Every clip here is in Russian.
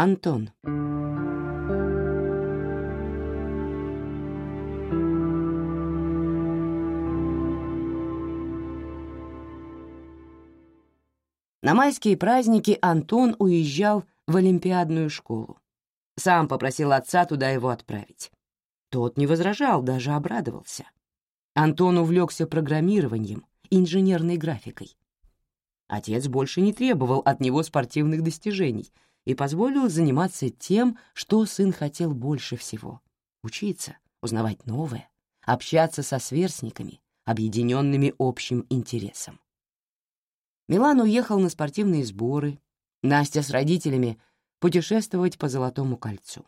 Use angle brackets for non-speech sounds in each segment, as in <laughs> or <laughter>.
Антон. На майские праздники Антон уезжал в Олимпиадную школу. Сам попросил отца туда его отправить. Тот не возражал, даже обрадовался. Антон увлекся программированием, инженерной графикой. Отец больше не требовал от него спортивных достижений и позволил заниматься тем, что сын хотел больше всего — учиться, узнавать новое, общаться со сверстниками, объединенными общим интересом. Милан уехал на спортивные сборы, Настя с родителями путешествовать по Золотому кольцу.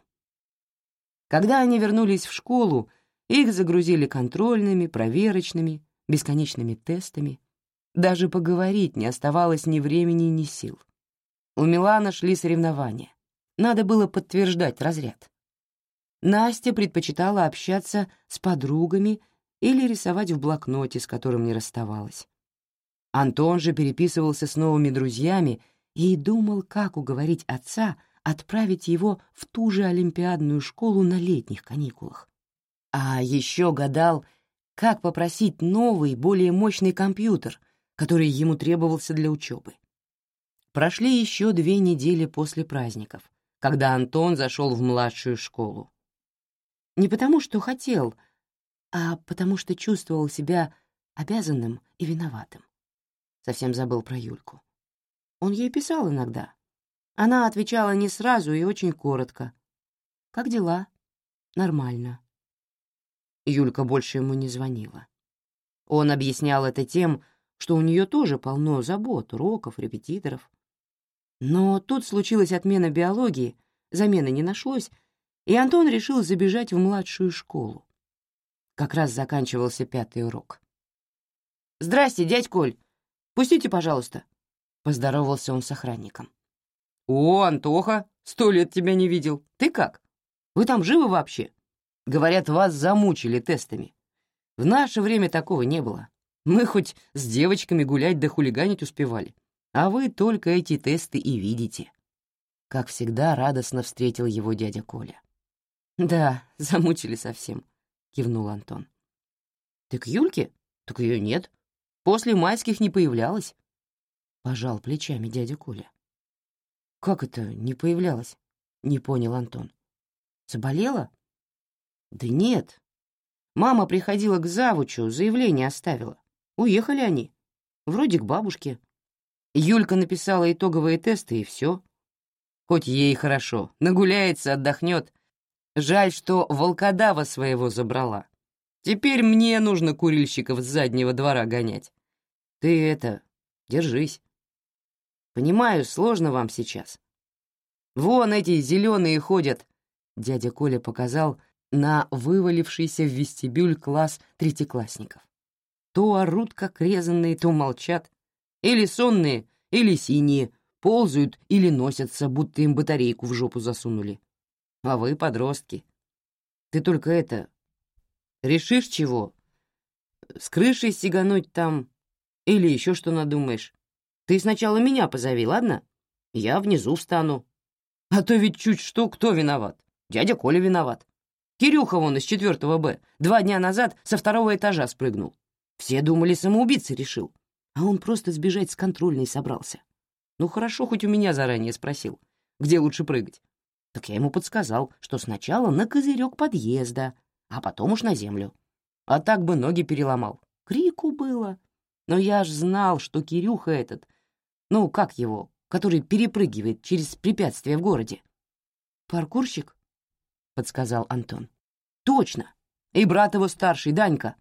Когда они вернулись в школу, их загрузили контрольными, проверочными, бесконечными тестами. Даже поговорить не оставалось ни времени, ни сил. У Милана шли соревнования. Надо было подтверждать разряд. Настя предпочитала общаться с подругами или рисовать в блокноте, с которым не расставалась. Антон же переписывался с новыми друзьями и думал, как уговорить отца отправить его в ту же олимпиадную школу на летних каникулах. А еще гадал, как попросить новый, более мощный компьютер, который ему требовался для учебы. Прошли еще две недели после праздников, когда Антон зашел в младшую школу. Не потому, что хотел, а потому что чувствовал себя обязанным и виноватым. Совсем забыл про Юльку. Он ей писал иногда. Она отвечала не сразу и очень коротко. «Как дела?» «Нормально». Юлька больше ему не звонила. Он объяснял это тем, что у нее тоже полно забот, уроков, репетиторов. Но тут случилась отмена биологии, замены не нашлось, и Антон решил забежать в младшую школу. Как раз заканчивался пятый урок. «Здрасте, дядь Коль!» Пустите, пожалуйста», — поздоровался он с охранником. «О, Антоха, сто лет тебя не видел. Ты как? Вы там живы вообще? Говорят, вас замучили тестами. В наше время такого не было. Мы хоть с девочками гулять да хулиганить успевали, а вы только эти тесты и видите». Как всегда, радостно встретил его дядя Коля. «Да, <laughs> замучили совсем», — кивнул Антон. «Ты к Юльке? Так ее нет. После майских не появлялась. Пожал плечами дядя Коля. Как это не появлялась? Не понял Антон. Заболела? Да нет. Мама приходила к завучу, заявление оставила. Уехали они. Вроде к бабушке. Юлька написала итоговые тесты, и все. Хоть ей хорошо, нагуляется, отдохнет. Жаль, что волкодава своего забрала. Теперь мне нужно курильщиков с заднего двора гонять. Ты это, держись. Понимаю, сложно вам сейчас. Вон эти зеленые ходят. Дядя Коля показал на вывалившийся в вестибюль класс третьеклассников. То орут, как резанные, то молчат. Или сонные, или синие, ползают или носятся, будто им батарейку в жопу засунули. А вы подростки. Ты только это, Решишь чего? С крышей сигануть там или еще что надумаешь? Ты сначала меня позови, ладно? Я внизу встану. А то ведь чуть что, кто виноват? Дядя Коля виноват. Кирюха вон из четвертого Б два дня назад со второго этажа спрыгнул. Все думали, самоубийца решил. А он просто сбежать с контрольной собрался. Ну хорошо, хоть у меня заранее спросил, где лучше прыгать. Так я ему подсказал, что сначала на козырек подъезда, а потом уж на землю. А так бы ноги переломал. Крику было. Но я ж знал, что Кирюха этот, ну, как его, который перепрыгивает через препятствия в городе. «Паркурщик?» — подсказал Антон. «Точно! И брат его старший, Данька.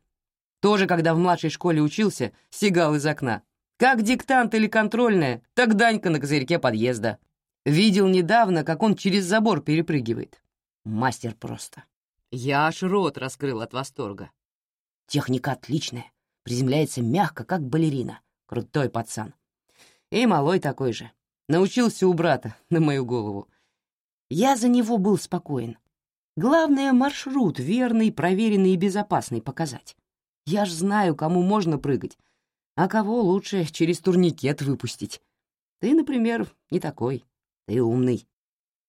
Тоже, когда в младшей школе учился, сигал из окна. Как диктант или контрольная, так Данька на козырьке подъезда. Видел недавно, как он через забор перепрыгивает. Мастер просто. Я аж рот раскрыл от восторга. Техника отличная, приземляется мягко, как балерина. Крутой пацан. И малой такой же. Научился у брата <laughs> на мою голову. Я за него был спокоен. Главное — маршрут верный, проверенный и безопасный показать. Я ж знаю, кому можно прыгать, а кого лучше через турникет выпустить. Ты, например, не такой. Ты умный.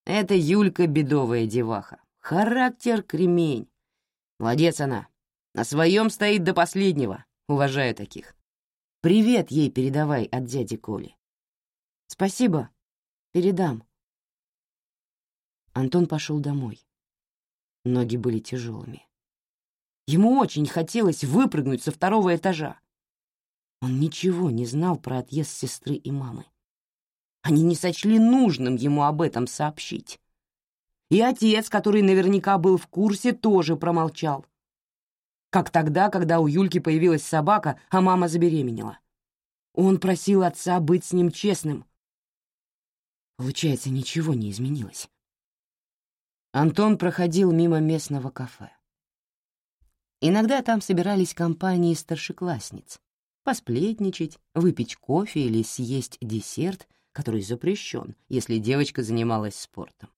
Это Юлька бедовая деваха. Характер кремень. Молодец она. На своем стоит до последнего. Уважаю таких. Привет ей передавай от дяди Коли. Спасибо. Передам. Антон пошел домой. Ноги были тяжелыми. Ему очень хотелось выпрыгнуть со второго этажа. Он ничего не знал про отъезд сестры и мамы. Они не сочли нужным ему об этом сообщить. И отец, который наверняка был в курсе, тоже промолчал. Как тогда, когда у Юльки появилась собака, а мама забеременела. Он просил отца быть с ним честным. Получается, ничего не изменилось. Антон проходил мимо местного кафе. Иногда там собирались компании старшеклассниц. Посплетничать, выпить кофе или съесть десерт, который запрещен, если девочка занималась спортом.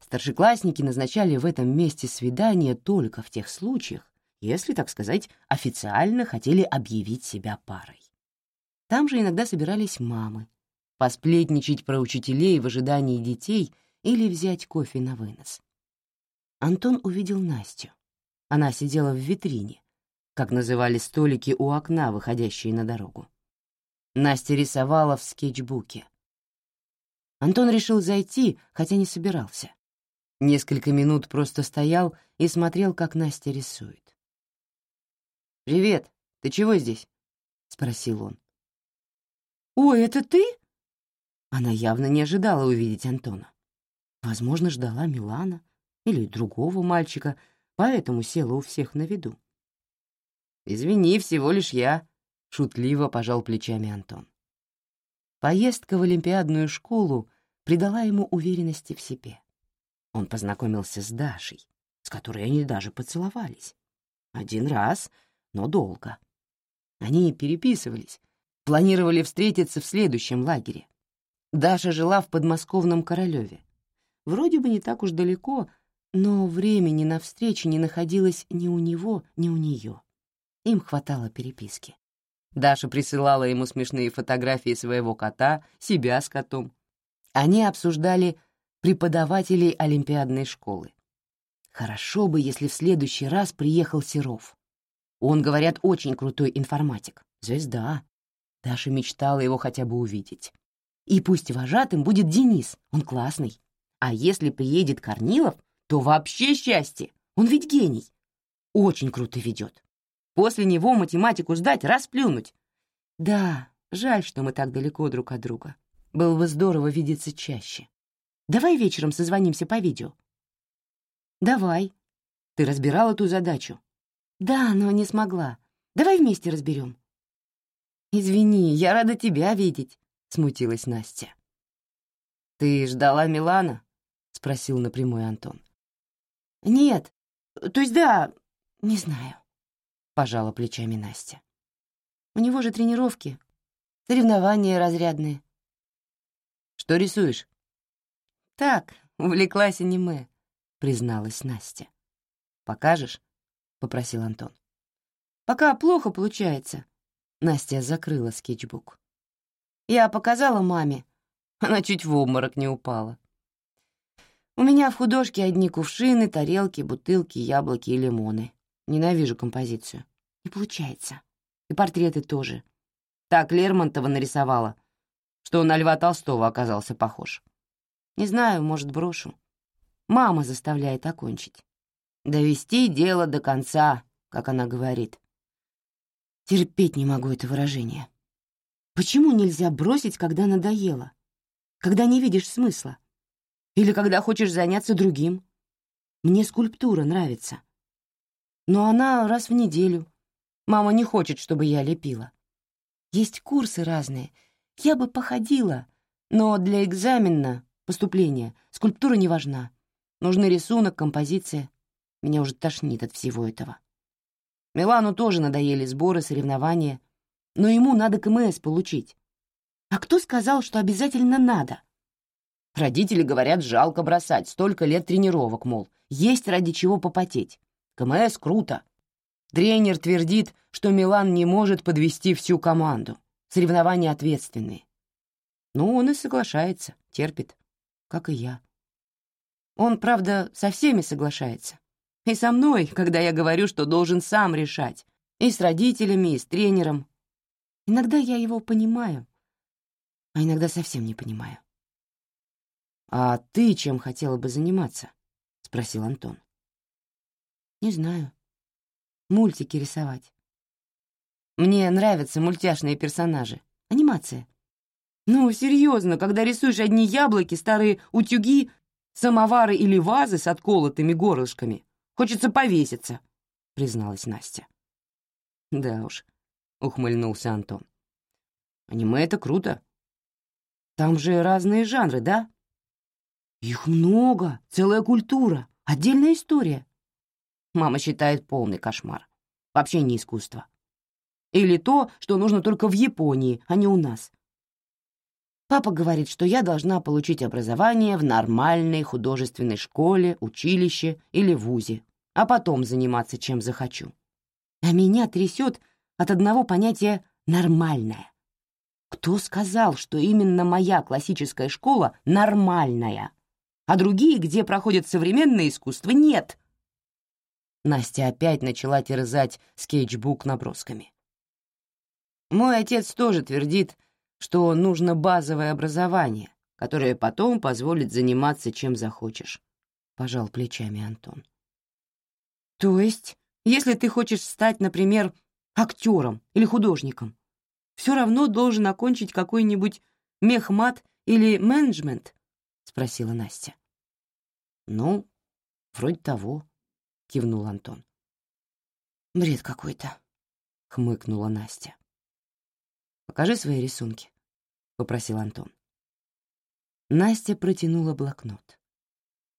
Старшеклассники назначали в этом месте свидания только в тех случаях, если, так сказать, официально хотели объявить себя парой. Там же иногда собирались мамы, посплетничать про учителей в ожидании детей или взять кофе на вынос. Антон увидел Настю. Она сидела в витрине, как называли столики у окна, выходящие на дорогу. Настя рисовала в скетчбуке. Антон решил зайти, хотя не собирался. Несколько минут просто стоял и смотрел, как Настя рисует. «Привет, ты чего здесь?» — спросил он. «Ой, это ты?» Она явно не ожидала увидеть Антона. Возможно, ждала Милана или другого мальчика, поэтому села у всех на виду. «Извини, всего лишь я», — шутливо пожал плечами Антон. Поездка в Олимпиадную школу придала ему уверенности в себе. Он познакомился с Дашей, с которой они даже поцеловались. Один раз, но долго. Они переписывались, планировали встретиться в следующем лагере. Даша жила в подмосковном Королеве. Вроде бы не так уж далеко, но времени на встречу не находилось ни у него, ни у нее. Им хватало переписки. Даша присылала ему смешные фотографии своего кота, себя с котом. Они обсуждали преподавателей Олимпиадной школы. Хорошо бы, если в следующий раз приехал Серов. Он, говорят, очень крутой информатик. Звезда. Даша мечтала его хотя бы увидеть. И пусть вожатым будет Денис, он классный. А если приедет Корнилов, то вообще счастье. Он ведь гений. Очень круто ведет. После него математику ждать, расплюнуть. Да, жаль, что мы так далеко друг от друга. Было бы здорово видеться чаще. Давай вечером созвонимся по видео. Давай. Ты разбирала ту задачу? Да, но не смогла. Давай вместе разберем. Извини, я рада тебя видеть, смутилась Настя. Ты ждала Милана? спросил напрямую Антон. Нет, то есть да, не знаю. — пожала плечами Настя. «У него же тренировки, соревнования разрядные». «Что рисуешь?» «Так, увлеклась аниме», — призналась Настя. «Покажешь?» — попросил Антон. «Пока плохо получается». Настя закрыла скетчбук. «Я показала маме. Она чуть в обморок не упала. У меня в художке одни кувшины, тарелки, бутылки, яблоки и лимоны. Ненавижу композицию. Не получается. И портреты тоже. Так Лермонтова нарисовала, что на Льва Толстого оказался похож. Не знаю, может, брошу. Мама заставляет окончить. Довести дело до конца, как она говорит. Терпеть не могу это выражение. Почему нельзя бросить, когда надоело? Когда не видишь смысла? Или когда хочешь заняться другим? Мне скульптура нравится но она раз в неделю. Мама не хочет, чтобы я лепила. Есть курсы разные. Я бы походила, но для экзамена, поступления, скульптура не важна. Нужны рисунок, композиция. Меня уже тошнит от всего этого. Милану тоже надоели сборы, соревнования, но ему надо КМС получить. А кто сказал, что обязательно надо? Родители говорят, жалко бросать, столько лет тренировок, мол, есть ради чего попотеть. КМС круто. Тренер твердит, что Милан не может подвести всю команду. Соревнования ответственные. Ну, он и соглашается, терпит. как и я. Он, правда, со всеми соглашается. И со мной, когда я говорю, что должен сам решать. И с родителями, и с тренером. Иногда я его понимаю, а иногда совсем не понимаю. «А ты чем хотела бы заниматься?» — спросил Антон. «Не знаю. Мультики рисовать. Мне нравятся мультяшные персонажи. Анимация. Ну, серьезно, когда рисуешь одни яблоки, старые утюги, самовары или вазы с отколотыми горлышками, хочется повеситься», — призналась Настя. «Да уж», — ухмыльнулся Антон. «Аниме — это круто. Там же разные жанры, да?» Их много, целая культура, отдельная история. Мама считает полный кошмар. Вообще не искусство. Или то, что нужно только в Японии, а не у нас. Папа говорит, что я должна получить образование в нормальной художественной школе, училище или вузе, а потом заниматься чем захочу. А меня трясет от одного понятия «нормальное». Кто сказал, что именно моя классическая школа нормальная? А другие, где проходит современное искусство, нет. Настя опять начала терзать скетчбук набросками. Мой отец тоже твердит, что нужно базовое образование, которое потом позволит заниматься чем захочешь, — пожал плечами Антон. То есть, если ты хочешь стать, например, актером или художником, все равно должен окончить какой-нибудь мехмат или менеджмент? — спросила Настя. «Ну, вроде того», — кивнул Антон. «Бред какой-то», — хмыкнула Настя. «Покажи свои рисунки», — попросил Антон. Настя протянула блокнот.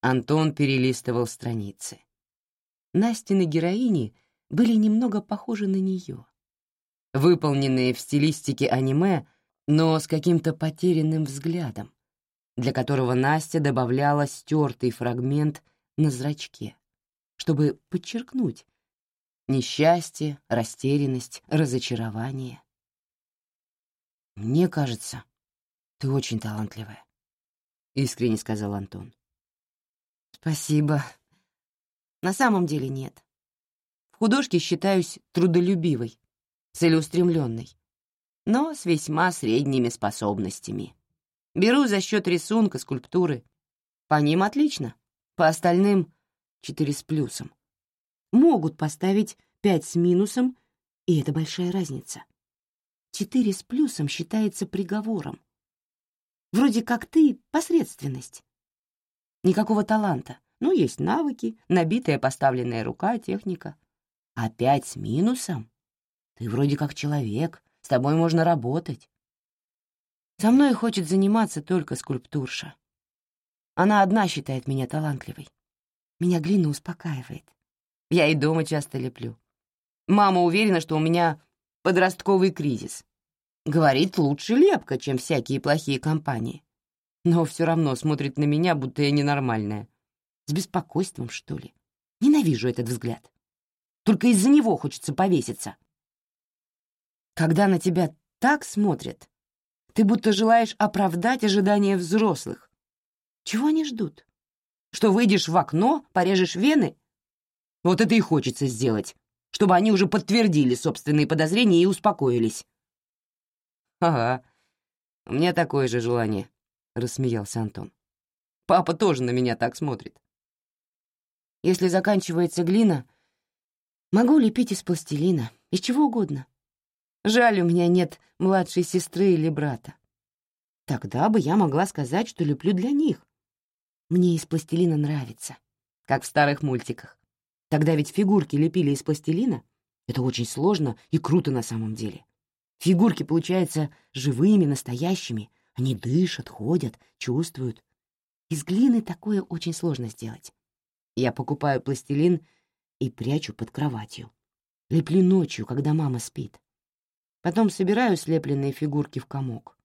Антон перелистывал страницы. Настины героини были немного похожи на нее. Выполненные в стилистике аниме, но с каким-то потерянным взглядом, для которого Настя добавляла стертый фрагмент на зрачке, чтобы подчеркнуть несчастье, растерянность, разочарование. «Мне кажется, ты очень талантливая», — искренне сказал Антон. «Спасибо. На самом деле нет. В художке считаюсь трудолюбивой, целеустремленной, но с весьма средними способностями». Беру за счет рисунка, скульптуры. По ним отлично, по остальным — четыре с плюсом. Могут поставить пять с минусом, и это большая разница. Четыре с плюсом считается приговором. Вроде как ты — посредственность. Никакого таланта, ну, есть навыки, набитая поставленная рука, техника. А пять с минусом — ты вроде как человек, с тобой можно работать. Со мной хочет заниматься только скульптурша. Она одна считает меня талантливой. Меня глина успокаивает. Я и дома часто леплю. Мама уверена, что у меня подростковый кризис. Говорит, лучше лепка, чем всякие плохие компании. Но все равно смотрит на меня, будто я ненормальная. С беспокойством, что ли. Ненавижу этот взгляд. Только из-за него хочется повеситься. Когда на тебя так смотрят, ты будто желаешь оправдать ожидания взрослых. Чего они ждут? Что выйдешь в окно, порежешь вены? Вот это и хочется сделать, чтобы они уже подтвердили собственные подозрения и успокоились. «Ага, у меня такое же желание», — рассмеялся Антон. «Папа тоже на меня так смотрит». «Если заканчивается глина, могу лепить из пластилина, из чего угодно. Жаль, у меня нет младшей сестры или брата. Тогда бы я могла сказать, что люблю для них. Мне из пластилина нравится, как в старых мультиках. Тогда ведь фигурки лепили из пластилина. Это очень сложно и круто на самом деле. Фигурки получаются живыми, настоящими. Они дышат, ходят, чувствуют. Из глины такое очень сложно сделать. Я покупаю пластилин и прячу под кроватью. Леплю ночью, когда мама спит. Потом собираю слепленные фигурки в комок.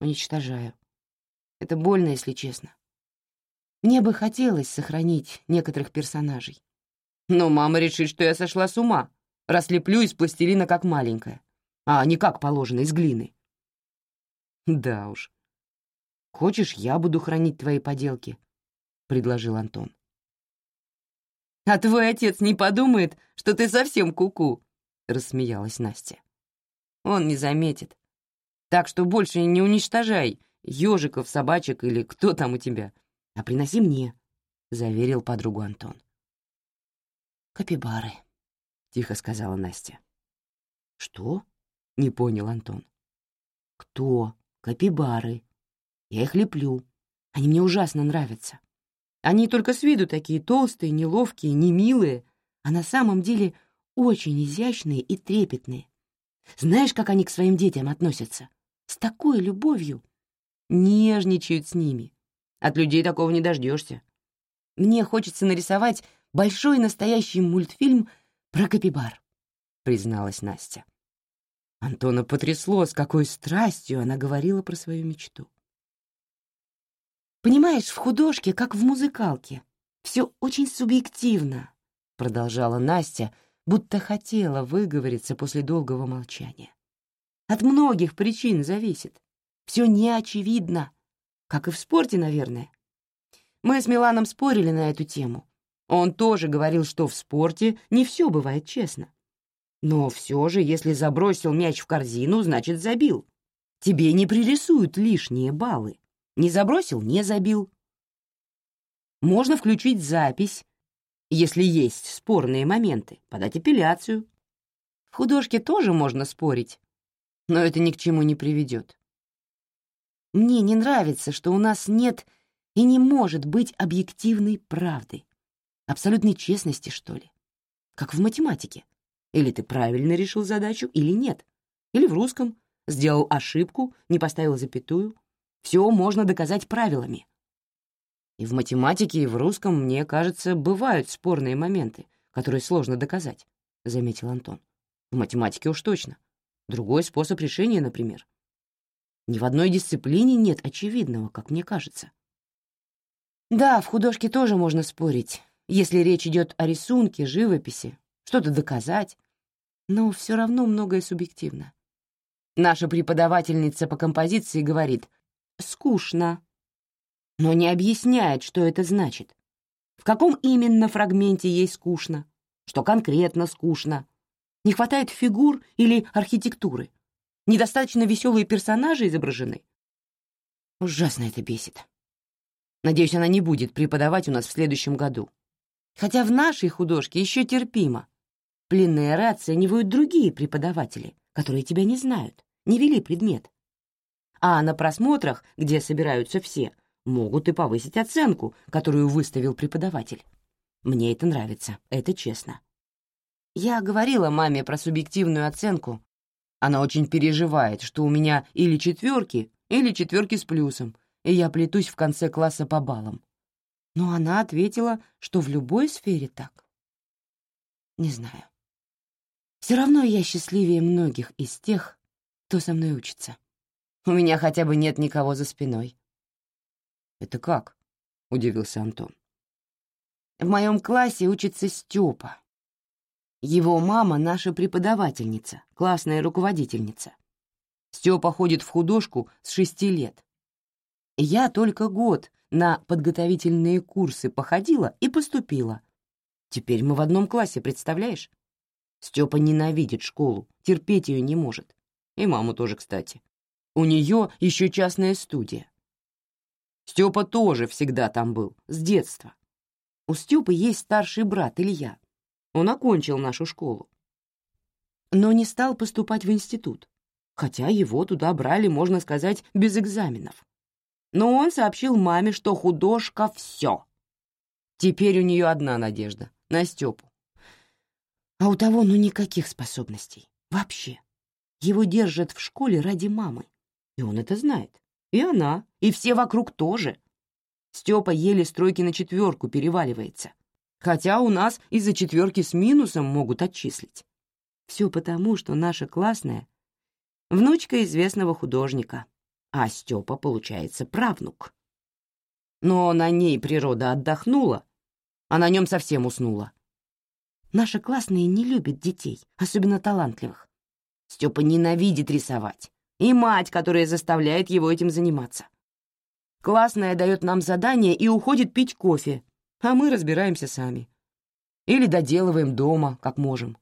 Уничтожаю. Это больно, если честно. Мне бы хотелось сохранить некоторых персонажей. Но мама решит, что я сошла с ума, раз леплю из пластилина как маленькая, а не как положено, из глины. Да уж. «Хочешь, я буду хранить твои поделки?» — предложил Антон. «А твой отец не подумает, что ты совсем куку», -ку — рассмеялась Настя. «Он не заметит. Так что больше не уничтожай ежиков, собачек или кто там у тебя, а приноси мне», — заверил подругу Антон. «Капибары», — тихо сказала Настя. «Что?» — не понял Антон. «Кто? Капибары. Я их леплю. Они мне ужасно нравятся. Они только с виду такие толстые, неловкие, немилые, а на самом деле очень изящные и трепетные. Знаешь, как они к своим детям относятся? С такой любовью. Нежничают с ними. От людей такого не дождешься. Мне хочется нарисовать большой настоящий мультфильм про капибар, призналась Настя. Антона потрясло, с какой страстью она говорила про свою мечту. «Понимаешь, в художке, как в музыкалке, все очень субъективно», — продолжала Настя, будто хотела выговориться после долгого молчания. «От многих причин зависит. Все неочевидно, как и в спорте, наверное. Мы с Миланом спорили на эту тему. Он тоже говорил, что в спорте не все бывает честно. Но все же, если забросил мяч в корзину, значит, забил. Тебе не пририсуют лишние баллы. Не забросил — не забил. Можно включить запись, если есть спорные моменты, подать апелляцию. В художке тоже можно спорить, но это ни к чему не приведет. Мне не нравится, что у нас нет и не может быть объективной правды, абсолютной честности, что ли, как в математике. Или ты правильно решил задачу, или нет. Или в русском сделал ошибку, не поставил запятую. Все можно доказать правилами. И в математике, и в русском, мне кажется, бывают спорные моменты, которые сложно доказать, — заметил Антон. В математике уж точно. Другой способ решения, например. Ни в одной дисциплине нет очевидного, как мне кажется. Да, в художке тоже можно спорить, если речь идет о рисунке, живописи, что-то доказать, но все равно многое субъективно. Наша преподавательница по композиции говорит «скучно», но не объясняет, что это значит. В каком именно фрагменте ей скучно, что конкретно скучно. Не хватает фигур или архитектуры. Недостаточно веселые персонажи изображены. Ужасно это бесит. Надеюсь, она не будет преподавать у нас в следующем году. Хотя в нашей художке еще терпимо. Пленные ры оценивают другие преподаватели, которые тебя не знают, не вели предмет. А на просмотрах, где собираются все, могут и повысить оценку, которую выставил преподаватель. Мне это нравится, это честно. Я говорила маме про субъективную оценку. Она очень переживает, что у меня или четверки, или четверки с плюсом, и я плетусь в конце класса по баллам. Но она ответила, что в любой сфере так. Не знаю. Все равно я счастливее многих из тех, кто со мной учится. У меня хотя бы нет никого за спиной. «Это как?» — удивился Антон. «В моем классе учится Степа. Его мама — наша преподавательница, классная руководительница. Степа ходит в художку с шести лет. Я только год на подготовительные курсы походила и поступила. Теперь мы в одном классе, представляешь? Степа ненавидит школу, терпеть ее не может. И маму тоже, кстати. У нее еще частная студия. Степа тоже всегда там был, с детства. У Степы есть старший брат Илья. Он окончил нашу школу. Но не стал поступать в институт, хотя его туда брали, можно сказать, без экзаменов. Но он сообщил маме, что художка — все. Теперь у нее одна надежда — на Степу. А у того ну никаких способностей. Вообще. Его держат в школе ради мамы. И он это знает. И она, и все вокруг тоже. Степа еле стройки на четверку переваливается. Хотя у нас из-за четверки с минусом могут отчислить. Все потому, что наша классная — внучка известного художника, а Степа, получается, правнук. Но на ней природа отдохнула, а на нем совсем уснула. Наша классная не любит детей, особенно талантливых. Степа ненавидит рисовать. И мать, которая заставляет его этим заниматься. Классная дает нам задание и уходит пить кофе, а мы разбираемся сами. Или доделываем дома, как можем.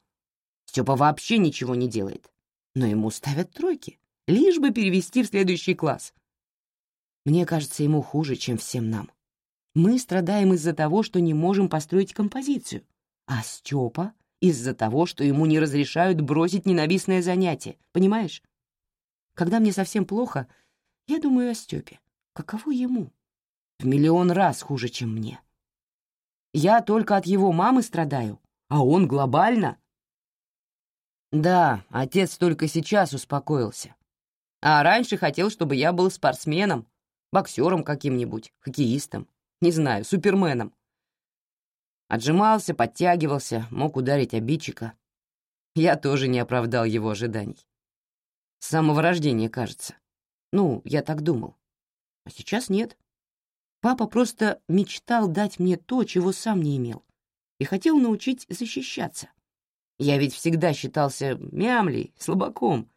Степа вообще ничего не делает, но ему ставят тройки, лишь бы перевести в следующий класс. Мне кажется, ему хуже, чем всем нам. Мы страдаем из-за того, что не можем построить композицию, а Степа — из-за того, что ему не разрешают бросить ненавистное занятие, понимаешь? Когда мне совсем плохо, я думаю о Степе. Каково ему? В миллион раз хуже, чем мне. Я только от его мамы страдаю, а он глобально. Да, отец только сейчас успокоился. А раньше хотел, чтобы я был спортсменом, боксером каким-нибудь, хоккеистом, не знаю, суперменом. Отжимался, подтягивался, мог ударить обидчика. Я тоже не оправдал его ожиданий. С самого рождения, кажется. Ну, я так думал. А сейчас нет. Папа просто мечтал дать мне то, чего сам не имел, и хотел научить защищаться. Я ведь всегда считался мямлей, слабаком,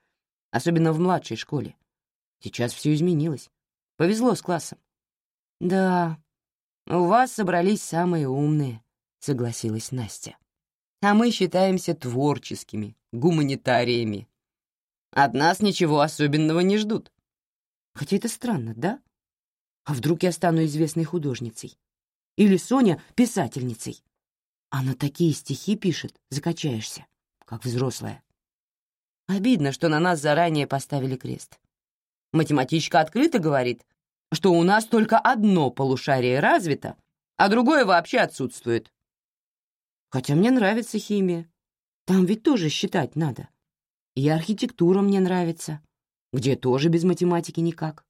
особенно в младшей школе. Сейчас все изменилось. Повезло с классом. «Да, у вас собрались самые умные», — согласилась Настя. «А мы считаемся творческими, гуманитариями. От нас ничего особенного не ждут». Хотя это странно, да? А вдруг я стану известной художницей? Или Соня — писательницей? Она такие стихи пишет, закачаешься, как взрослая. Обидно, что на нас заранее поставили крест. Математичка открыто говорит, что у нас только одно полушарие развито, а другое вообще отсутствует. Хотя мне нравится химия. Там ведь тоже считать надо. И архитектура мне нравится, где тоже без математики никак.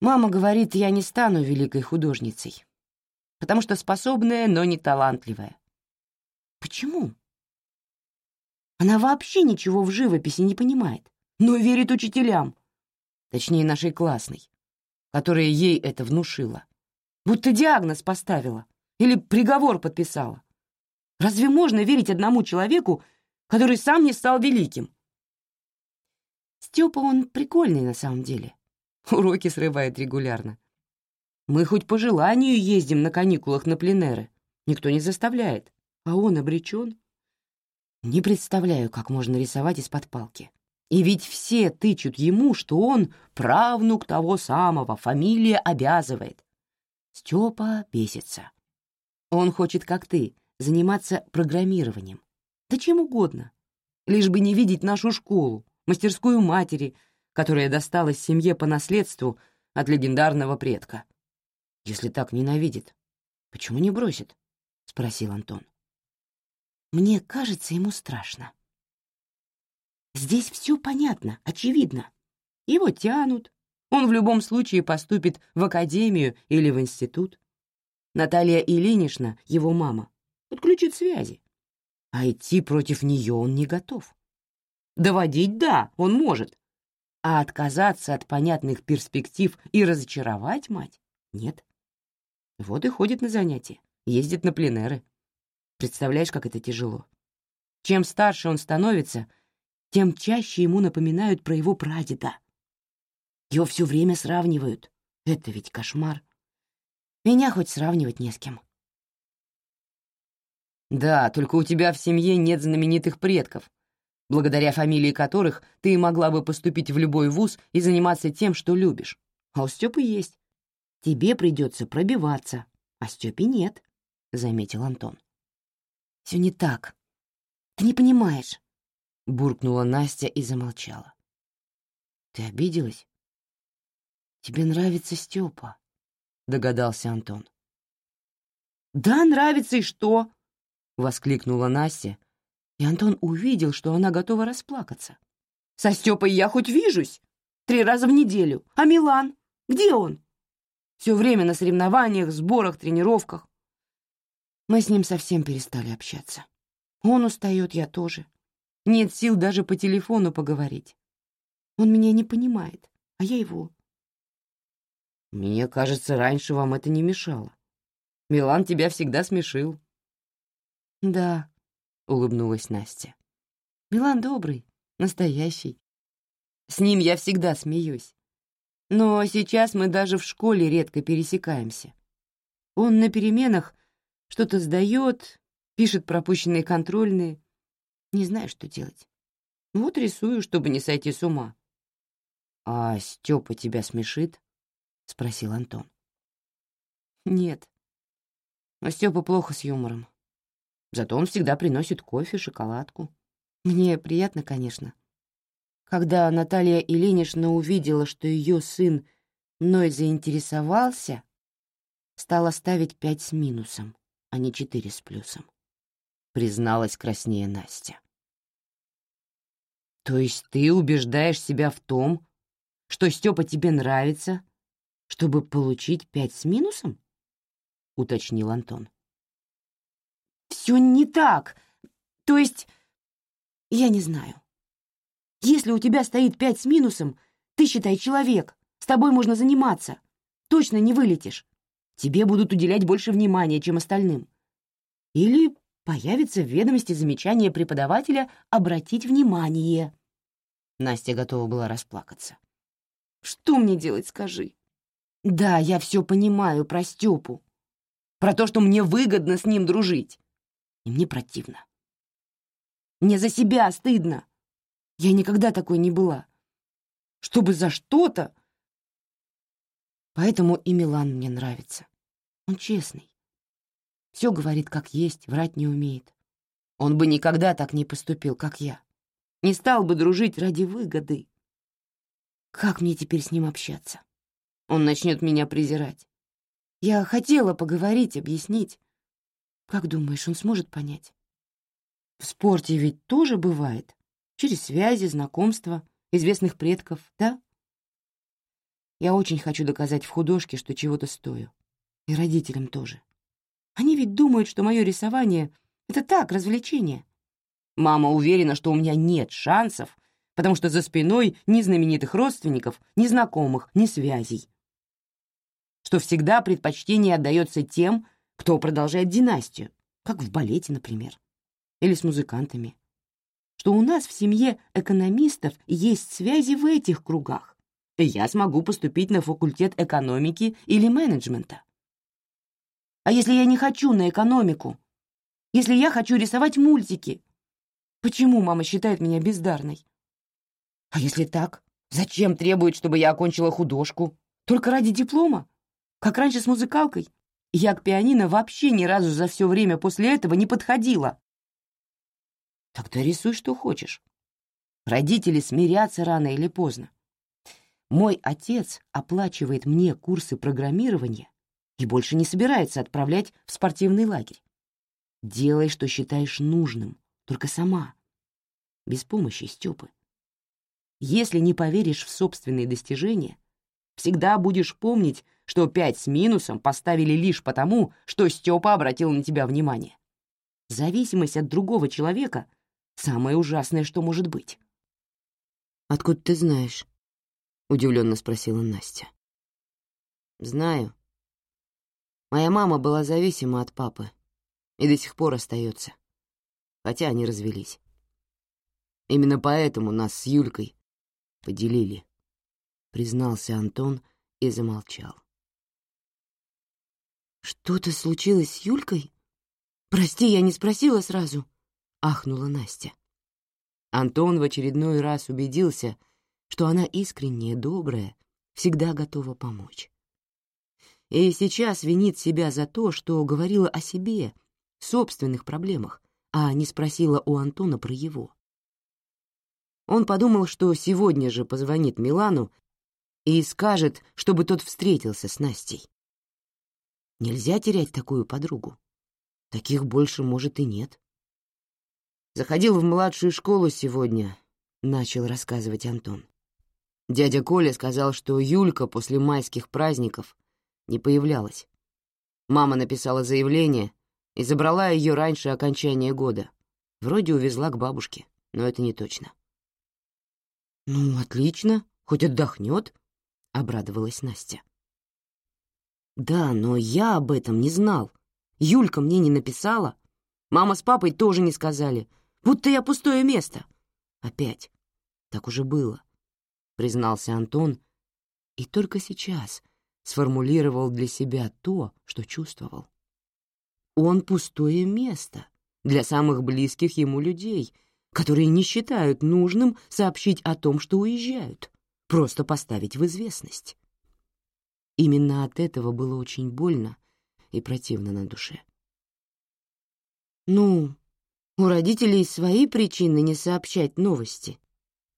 Мама говорит, я не стану великой художницей, потому что способная, но не талантливая. Почему? Она вообще ничего в живописи не понимает, но верит учителям, точнее, нашей классной, которая ей это внушила. Будто диагноз поставила или приговор подписала. Разве можно верить одному человеку, который сам не стал великим? Степа он прикольный на самом деле. Уроки срывает регулярно. Мы хоть по желанию ездим на каникулах на пленеры. Никто не заставляет. А он обречен. Не представляю, как можно рисовать из-под палки. И ведь все тычут ему, что он правнук того самого, фамилия обязывает. Степа бесится. Он хочет, как ты, заниматься программированием. Да чем угодно. Лишь бы не видеть нашу школу, мастерскую матери, которая досталась семье по наследству от легендарного предка. Если так ненавидит, почему не бросит? — спросил Антон. Мне кажется, ему страшно. Здесь все понятно, очевидно. Его тянут. Он в любом случае поступит в академию или в институт. Наталья Ильинична, его мама, подключит связи. А идти против нее он не готов. Доводить — да, он может. А отказаться от понятных перспектив и разочаровать мать — нет. Вот и ходит на занятия, ездит на пленеры. Представляешь, как это тяжело. Чем старше он становится, тем чаще ему напоминают про его прадеда. Его все время сравнивают. Это ведь кошмар. Меня хоть сравнивать не с кем. Да, только у тебя в семье нет знаменитых предков, благодаря фамилии которых ты могла бы поступить в любой вуз и заниматься тем, что любишь. А у Степы есть. Тебе придется пробиваться, а Степе нет, — заметил Антон. Все не так. Ты не понимаешь, — буркнула Настя и замолчала. Ты обиделась? Тебе нравится Степа, — догадался Антон. «Да, нравится, и что?» — воскликнула Настя и Антон увидел, что она готова расплакаться. «Со Степой я хоть вижусь три раза в неделю, а Милан? Где он? Все время на соревнованиях, сборах, тренировках. Мы с ним совсем перестали общаться. Он устает, я тоже. Нет сил даже по телефону поговорить. Он меня не понимает, а я его. Мне кажется, раньше вам это не мешало. Милан тебя всегда смешил. Да, — улыбнулась Настя. «Милан добрый, настоящий. С ним я всегда смеюсь. Но сейчас мы даже в школе редко пересекаемся. Он на переменах что-то сдает, пишет пропущенные контрольные. Не знаю, что делать. Вот рисую, чтобы не сойти с ума. — А Степа тебя смешит? — спросил Антон. — Нет. Степа плохо с юмором. Зато он всегда приносит кофе, шоколадку. Мне приятно, конечно. Когда Наталья Ильинична увидела, что ее сын мной заинтересовался, стала ставить пять с минусом, а не четыре с плюсом. Призналась краснее Настя. То есть ты убеждаешь себя в том, что Степа тебе нравится, чтобы получить пять с минусом? Уточнил Антон. Все не так. То есть, я не знаю. Если у тебя стоит пять с минусом, ты, считай, человек, с тобой можно заниматься. Точно не вылетишь. Тебе будут уделять больше внимания, чем остальным. Или появится в ведомости замечание преподавателя «обратить внимание». Настя готова была расплакаться. «Что мне делать, скажи?» «Да, я все понимаю про Степу. Про то, что мне выгодно с ним дружить. И мне противно. Мне за себя стыдно. Я никогда такой не была. Чтобы за что-то... Поэтому и Милан мне нравится. Он честный. Все говорит как есть, врать не умеет. Он бы никогда так не поступил, как я. Не стал бы дружить ради выгоды. Как мне теперь с ним общаться? Он начнет меня презирать. Я хотела поговорить, объяснить. Как думаешь, он сможет понять? В спорте ведь тоже бывает. Через связи, знакомства, известных предков, да? Я очень хочу доказать в художке, что чего-то стою. И родителям тоже. Они ведь думают, что мое рисование — это так, развлечение. Мама уверена, что у меня нет шансов, потому что за спиной ни знаменитых родственников, ни знакомых, ни связей. Что всегда предпочтение отдается тем, кто продолжает династию, как в балете, например, или с музыкантами что у нас в семье экономистов есть связи в этих кругах, и я смогу поступить на факультет экономики или менеджмента. А если я не хочу на экономику? Если я хочу рисовать мультики? Почему мама считает меня бездарной? А если так, зачем требует, чтобы я окончила художку? Только ради диплома? Как раньше с музыкалкой? Я к пианино вообще ни разу за все время после этого не подходила. Тогда рисуй, что хочешь. Родители смирятся рано или поздно. Мой отец оплачивает мне курсы программирования и больше не собирается отправлять в спортивный лагерь. Делай, что считаешь нужным, только сама, без помощи Степы. Если не поверишь в собственные достижения, всегда будешь помнить, что пять с минусом поставили лишь потому, что Степа обратил на тебя внимание. Зависимость от другого человека Самое ужасное, что может быть. «Откуда ты знаешь?» — удивленно спросила Настя. «Знаю. Моя мама была зависима от папы и до сих пор остается, хотя они развелись. Именно поэтому нас с Юлькой поделили», — признался Антон и замолчал. «Что-то случилось с Юлькой? Прости, я не спросила сразу», ахнула Настя. Антон в очередной раз убедился, что она искренняя, добрая, всегда готова помочь. И сейчас винит себя за то, что говорила о себе, собственных проблемах, а не спросила у Антона про его. Он подумал, что сегодня же позвонит Милану и скажет, чтобы тот встретился с Настей. Нельзя терять такую подругу. Таких больше, может, и нет. Заходил в младшую школу сегодня, начал рассказывать Антон. Дядя Коля сказал, что Юлька после майских праздников не появлялась. Мама написала заявление и забрала ее раньше окончания года. Вроде увезла к бабушке, но это не точно. «Ну, отлично, хоть отдохнет», — обрадовалась Настя. «Да, но я об этом не знал. Юлька мне не написала. Мама с папой тоже не сказали, будто я пустое место. Опять. Так уже было, признался Антон и только сейчас сформулировал для себя то, что чувствовал. Он пустое место для самых близких ему людей, которые не считают нужным сообщить о том, что уезжают, просто поставить в известность. Именно от этого было очень больно и противно на душе. «Ну, у родителей свои причины не сообщать новости.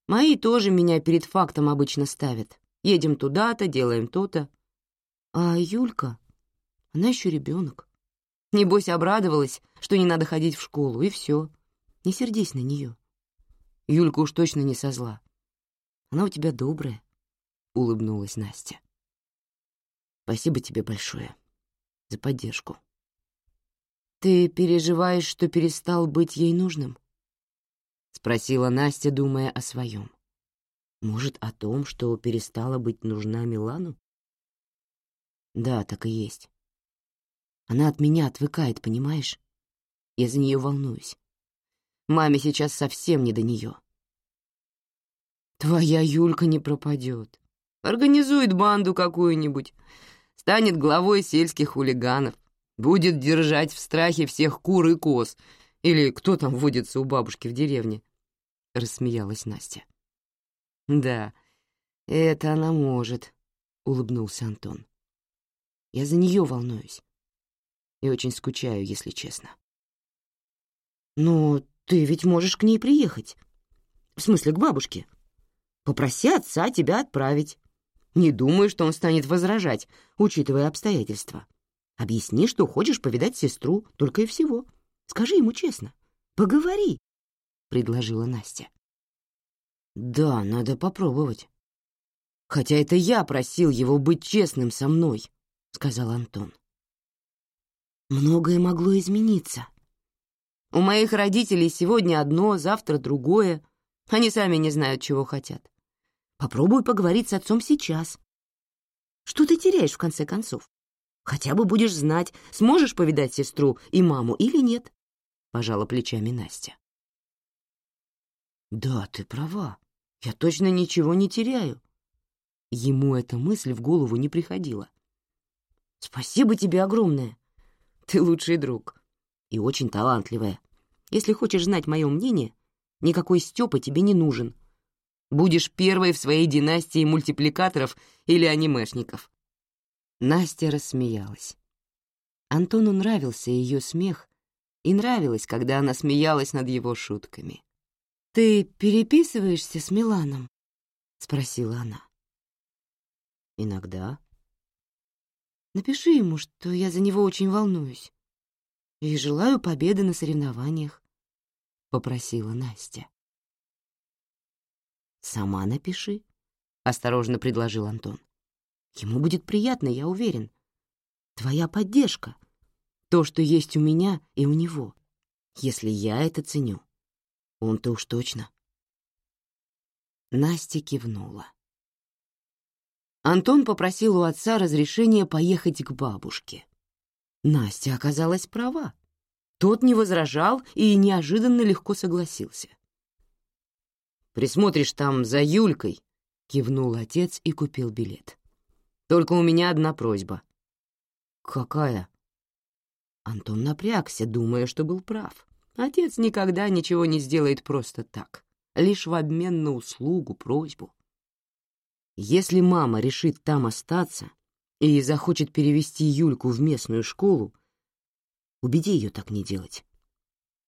Мои тоже меня перед фактом обычно ставят. Едем туда-то, делаем то-то. А Юлька, она еще ребенок. Небось, обрадовалась, что не надо ходить в школу, и все. Не сердись на нее. Юлька уж точно не со зла. Она у тебя добрая, — улыбнулась Настя. Спасибо тебе большое за поддержку. Ты переживаешь, что перестал быть ей нужным? Спросила Настя, думая о своем. Может, о том, что перестала быть нужна Милану? Да, так и есть. Она от меня отвыкает, понимаешь? Я за нее волнуюсь. Маме сейчас совсем не до нее. Твоя Юлька не пропадет. Организует банду какую-нибудь, станет главой сельских хулиганов, будет держать в страхе всех кур и коз, или кто там водится у бабушки в деревне, — рассмеялась Настя. Да, это она может, — улыбнулся Антон. Я за нее волнуюсь и очень скучаю, если честно. Но ты ведь можешь к ней приехать. В смысле, к бабушке. Попроси отца тебя отправить. Не думаю, что он станет возражать, учитывая обстоятельства. Объясни, что хочешь повидать сестру, только и всего. Скажи ему честно. Поговори, — предложила Настя. Да, надо попробовать. Хотя это я просил его быть честным со мной, — сказал Антон. Многое могло измениться. У моих родителей сегодня одно, завтра другое. Они сами не знают, чего хотят. Попробуй поговорить с отцом сейчас. Что ты теряешь, в конце концов? Хотя бы будешь знать, сможешь повидать сестру и маму или нет. Пожала плечами Настя. Да, ты права. Я точно ничего не теряю. Ему эта мысль в голову не приходила. Спасибо тебе огромное. Ты лучший друг. И очень талантливая. Если хочешь знать мое мнение, никакой Степа тебе не нужен. Будешь первой в своей династии мультипликаторов или анимешников». Настя рассмеялась. Антону нравился ее смех, и нравилось, когда она смеялась над его шутками. «Ты переписываешься с Миланом?» — спросила она. «Иногда». «Напиши ему, что я за него очень волнуюсь и желаю победы на соревнованиях», — попросила Настя. «Сама напиши», — осторожно предложил Антон. «Ему будет приятно, я уверен. Твоя поддержка — то, что есть у меня и у него, если я это ценю. Он-то уж точно». Настя кивнула. Антон попросил у отца разрешения поехать к бабушке. Настя оказалась права. Тот не возражал и неожиданно легко согласился. «Присмотришь там за Юлькой», — кивнул отец и купил билет. «Только у меня одна просьба». «Какая?» Антон напрягся, думая, что был прав. Отец никогда ничего не сделает просто так, лишь в обмен на услугу, просьбу. Если мама решит там остаться и захочет перевести Юльку в местную школу, убеди ее так не делать.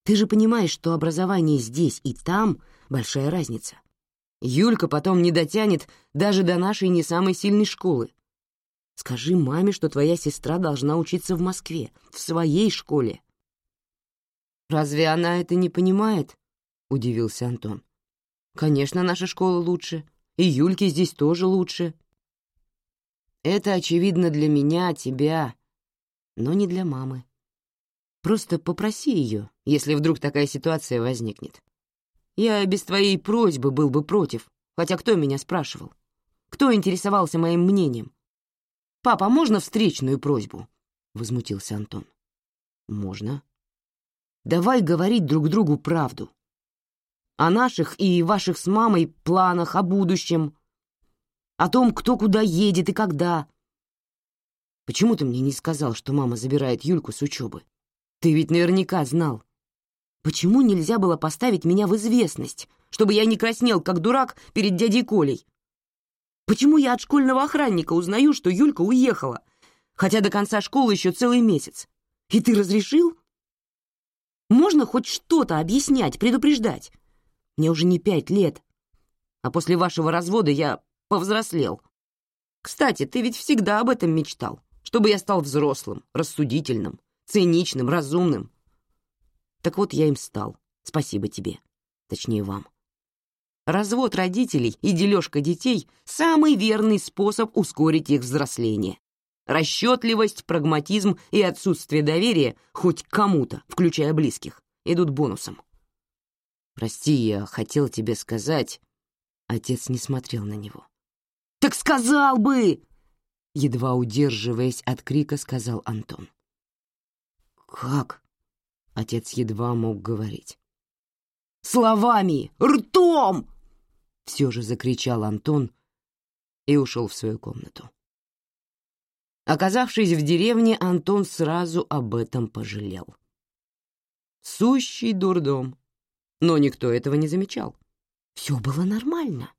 Ты же понимаешь, что образование здесь и там — большая разница. Юлька потом не дотянет даже до нашей не самой сильной школы. Скажи маме, что твоя сестра должна учиться в Москве, в своей школе. «Разве она это не понимает?» — удивился Антон. «Конечно, наша школа лучше, и Юльке здесь тоже лучше». Это очевидно для меня, тебя, но не для мамы. Просто попроси ее, если вдруг такая ситуация возникнет. Я без твоей просьбы был бы против, хотя кто меня спрашивал? Кто интересовался моим мнением? «Папа, можно встречную просьбу?» — возмутился Антон. «Можно. Давай говорить друг другу правду. О наших и ваших с мамой планах, о будущем. о том, кто куда едет и когда. Почему ты мне не сказал, что мама забирает Юльку с учебы? Ты ведь наверняка знал. Почему нельзя было поставить меня в известность, чтобы я не краснел, как дурак, перед дядей Колей? Почему я от школьного охранника узнаю, что Юлька уехала, хотя до конца школы еще целый месяц? И ты разрешил? Можно хоть что-то объяснять, предупреждать? Мне уже не пять лет, а после вашего развода я повзрослел. Кстати, ты ведь всегда об этом мечтал, чтобы я стал взрослым, рассудительным, циничным, разумным. Так вот, я им стал. Спасибо тебе. Точнее, вам. Развод родителей и дележка детей — самый верный способ ускорить их взросление. Расчетливость, прагматизм и отсутствие доверия хоть кому-то, включая близких, идут бонусом. Прости, я хотел тебе сказать... Отец не смотрел на него. «Так сказал бы!» Едва удерживаясь от крика, сказал Антон. «Как?» — отец едва мог говорить. «Словами! Ртом!» — все же закричал Антон и ушел в свою комнату. Оказавшись в деревне, Антон сразу об этом пожалел. Сущий дурдом. Но никто этого не замечал. Все было нормально.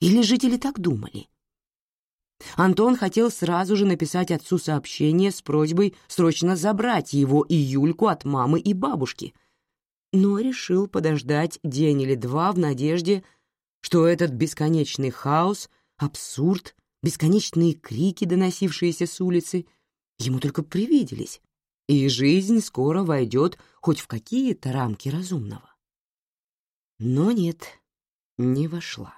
Или жители так думали? Антон хотел сразу же написать отцу сообщение с просьбой срочно забрать его и Юльку от мамы и бабушки, но решил подождать день или два в надежде, что этот бесконечный хаос, абсурд бесконечные крики, доносившиеся с улицы, ему только привиделись, и жизнь скоро войдет хоть в какие-то рамки разумного. Но нет, не вошла.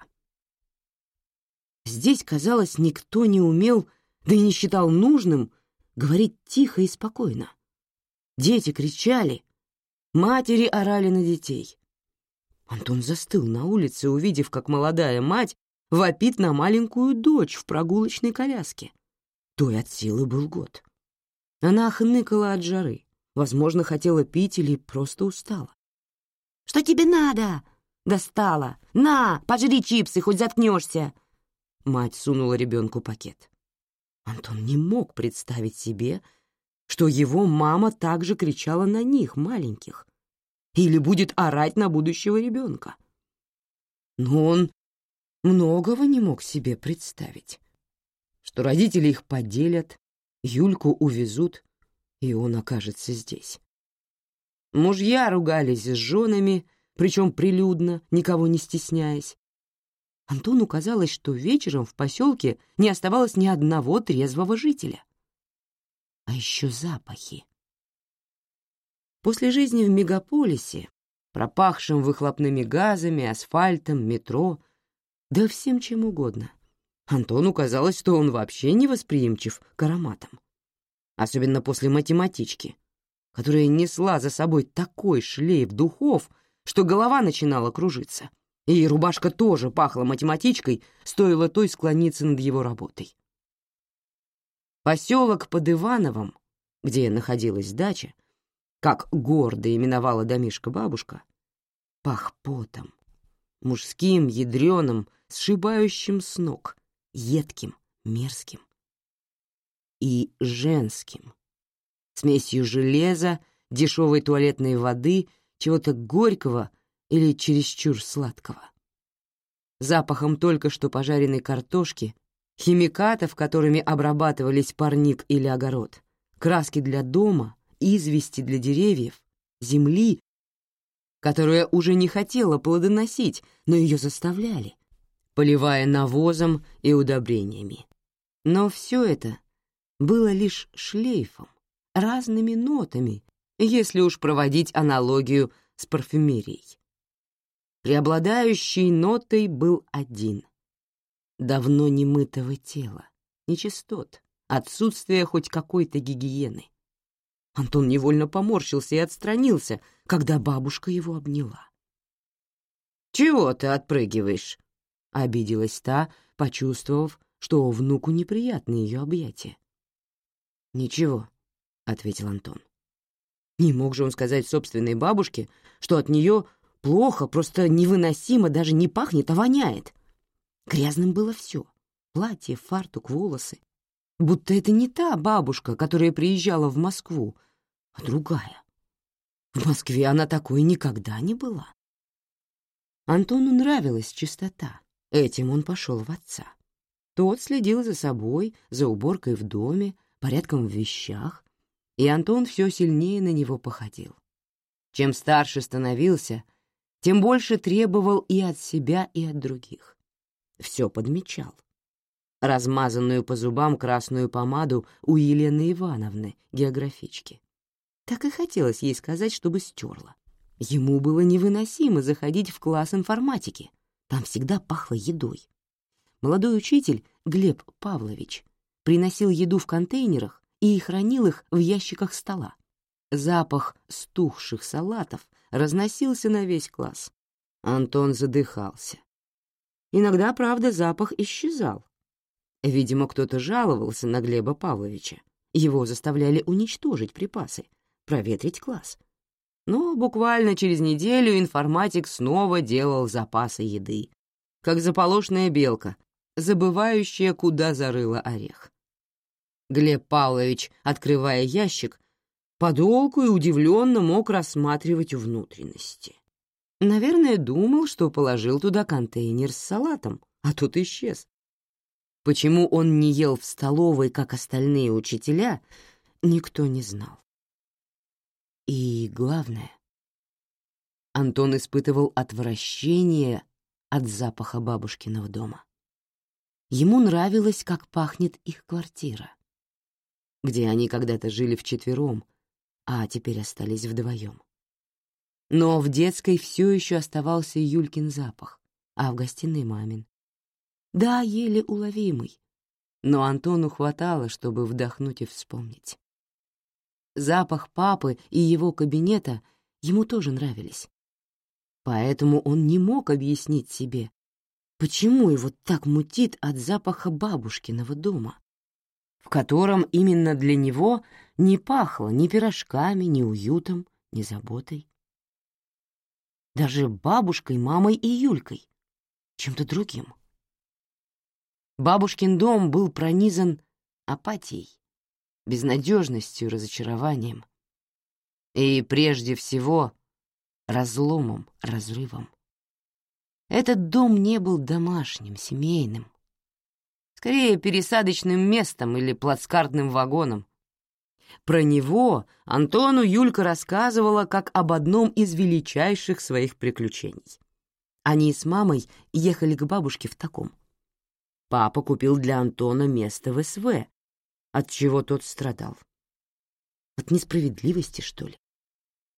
Здесь, казалось, никто не умел, да и не считал нужным, говорить тихо и спокойно. Дети кричали, матери орали на детей. Антон застыл на улице, увидев, как молодая мать вопит на маленькую дочь в прогулочной коляске. Той от силы был год. Она хныкала от жары, возможно, хотела пить или просто устала. «Что тебе надо?» «Достала! На, пожри чипсы, хоть заткнешься!» Мать сунула ребенку пакет. Антон не мог представить себе, что его мама также кричала на них, маленьких, или будет орать на будущего ребенка. Но он многого не мог себе представить. Что родители их поделят, Юльку увезут, и он окажется здесь. Мужья ругались с женами, причем прилюдно, никого не стесняясь. Антону казалось, что вечером в поселке не оставалось ни одного трезвого жителя. А еще запахи. После жизни в мегаполисе, пропахшем выхлопными газами, асфальтом, метро — да всем чем угодно. Антону казалось, что он вообще не восприимчив к ароматам. Особенно после математички, которая несла за собой такой шлейф духов, что голова начинала кружиться. И рубашка тоже пахла математичкой, стоило той склониться над его работой. Поселок под Ивановым, где находилась дача, как гордо именовала домишка бабушка, пах потом, мужским, ядреным, сшибающим с ног, едким, мерзким. И женским. Смесью железа, дешевой туалетной воды, чего-то горького или чересчур сладкого. Запахом только что пожаренной картошки, химикатов, которыми обрабатывались парник или огород, краски для дома, извести для деревьев, земли, которая уже не хотела плодоносить, но ее заставляли, поливая навозом и удобрениями. Но все это было лишь шлейфом, разными нотами, если уж проводить аналогию с парфюмерией. Преобладающей нотой был один — давно немытого тела, нечистот, отсутствие хоть какой-то гигиены. Антон невольно поморщился и отстранился, когда бабушка его обняла. «Чего ты отпрыгиваешь?» — обиделась та, почувствовав, что внуку неприятны ее объятия. «Ничего», — ответил Антон. Не мог же он сказать собственной бабушке, что от нее плохо, просто невыносимо даже не пахнет, а воняет. Грязным было все Платье, фартук, волосы. Будто это не та бабушка, которая приезжала в Москву, а другая. В Москве она такой никогда не была. Антону нравилась чистота. Этим он пошел в отца. Тот следил за собой, за уборкой в доме, порядком в вещах, и Антон все сильнее на него походил. Чем старше становился, тем больше требовал и от себя, и от других. Все подмечал. Размазанную по зубам красную помаду у Елены Ивановны, географички. Так и хотелось ей сказать, чтобы стерла. Ему было невыносимо заходить в класс информатики. Там всегда пахло едой. Молодой учитель, Глеб Павлович, приносил еду в контейнерах и хранил их в ящиках стола. Запах стухших салатов разносился на весь класс. Антон задыхался. Иногда, правда, запах исчезал. Видимо, кто-то жаловался на Глеба Павловича. Его заставляли уничтожить припасы, проветрить класс. Но буквально через неделю информатик снова делал запасы еды, как заполошная белка, забывающая, куда зарыла орех. Глеб Павлович, открывая ящик, подолгу и удивленно мог рассматривать внутренности. Наверное, думал, что положил туда контейнер с салатом, а тот исчез. Почему он не ел в столовой, как остальные учителя, никто не знал. И главное, Антон испытывал отвращение от запаха бабушкиного дома. Ему нравилось, как пахнет их квартира, где они когда-то жили вчетвером, а теперь остались вдвоем. Но в детской все еще оставался Юлькин запах, а в гостиной мамин. Да, еле уловимый, но Антону хватало, чтобы вдохнуть и вспомнить. Запах папы и его кабинета ему тоже нравились. Поэтому он не мог объяснить себе, почему его так мутит от запаха бабушкиного дома, котором именно для него не пахло ни пирожками, ни уютом, ни заботой. Даже бабушкой, мамой и Юлькой, чем-то другим. Бабушкин дом был пронизан апатией, безнадежностью, разочарованием. И прежде всего разломом, разрывом. Этот дом не был домашним, семейным. Скорее, пересадочным местом или плацкартным вагоном. Про него Антону Юлька рассказывала как об одном из величайших своих приключений. Они с мамой ехали к бабушке в таком. Папа купил для Антона место в СВ, от чего тот страдал. От несправедливости, что ли?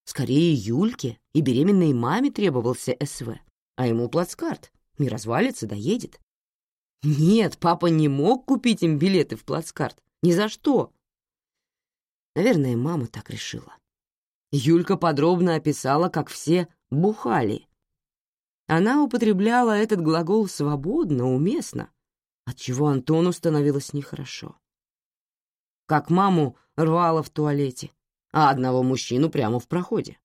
Скорее Юльке и беременной маме требовался СВ, а ему плацкарт. Не развалится, доедет. Нет, папа не мог купить им билеты в плацкарт. Ни за что. Наверное, мама так решила. Юлька подробно описала, как все бухали. Она употребляла этот глагол свободно, уместно, отчего Антону становилось нехорошо как маму рвало в туалете, а одного мужчину прямо в проходе.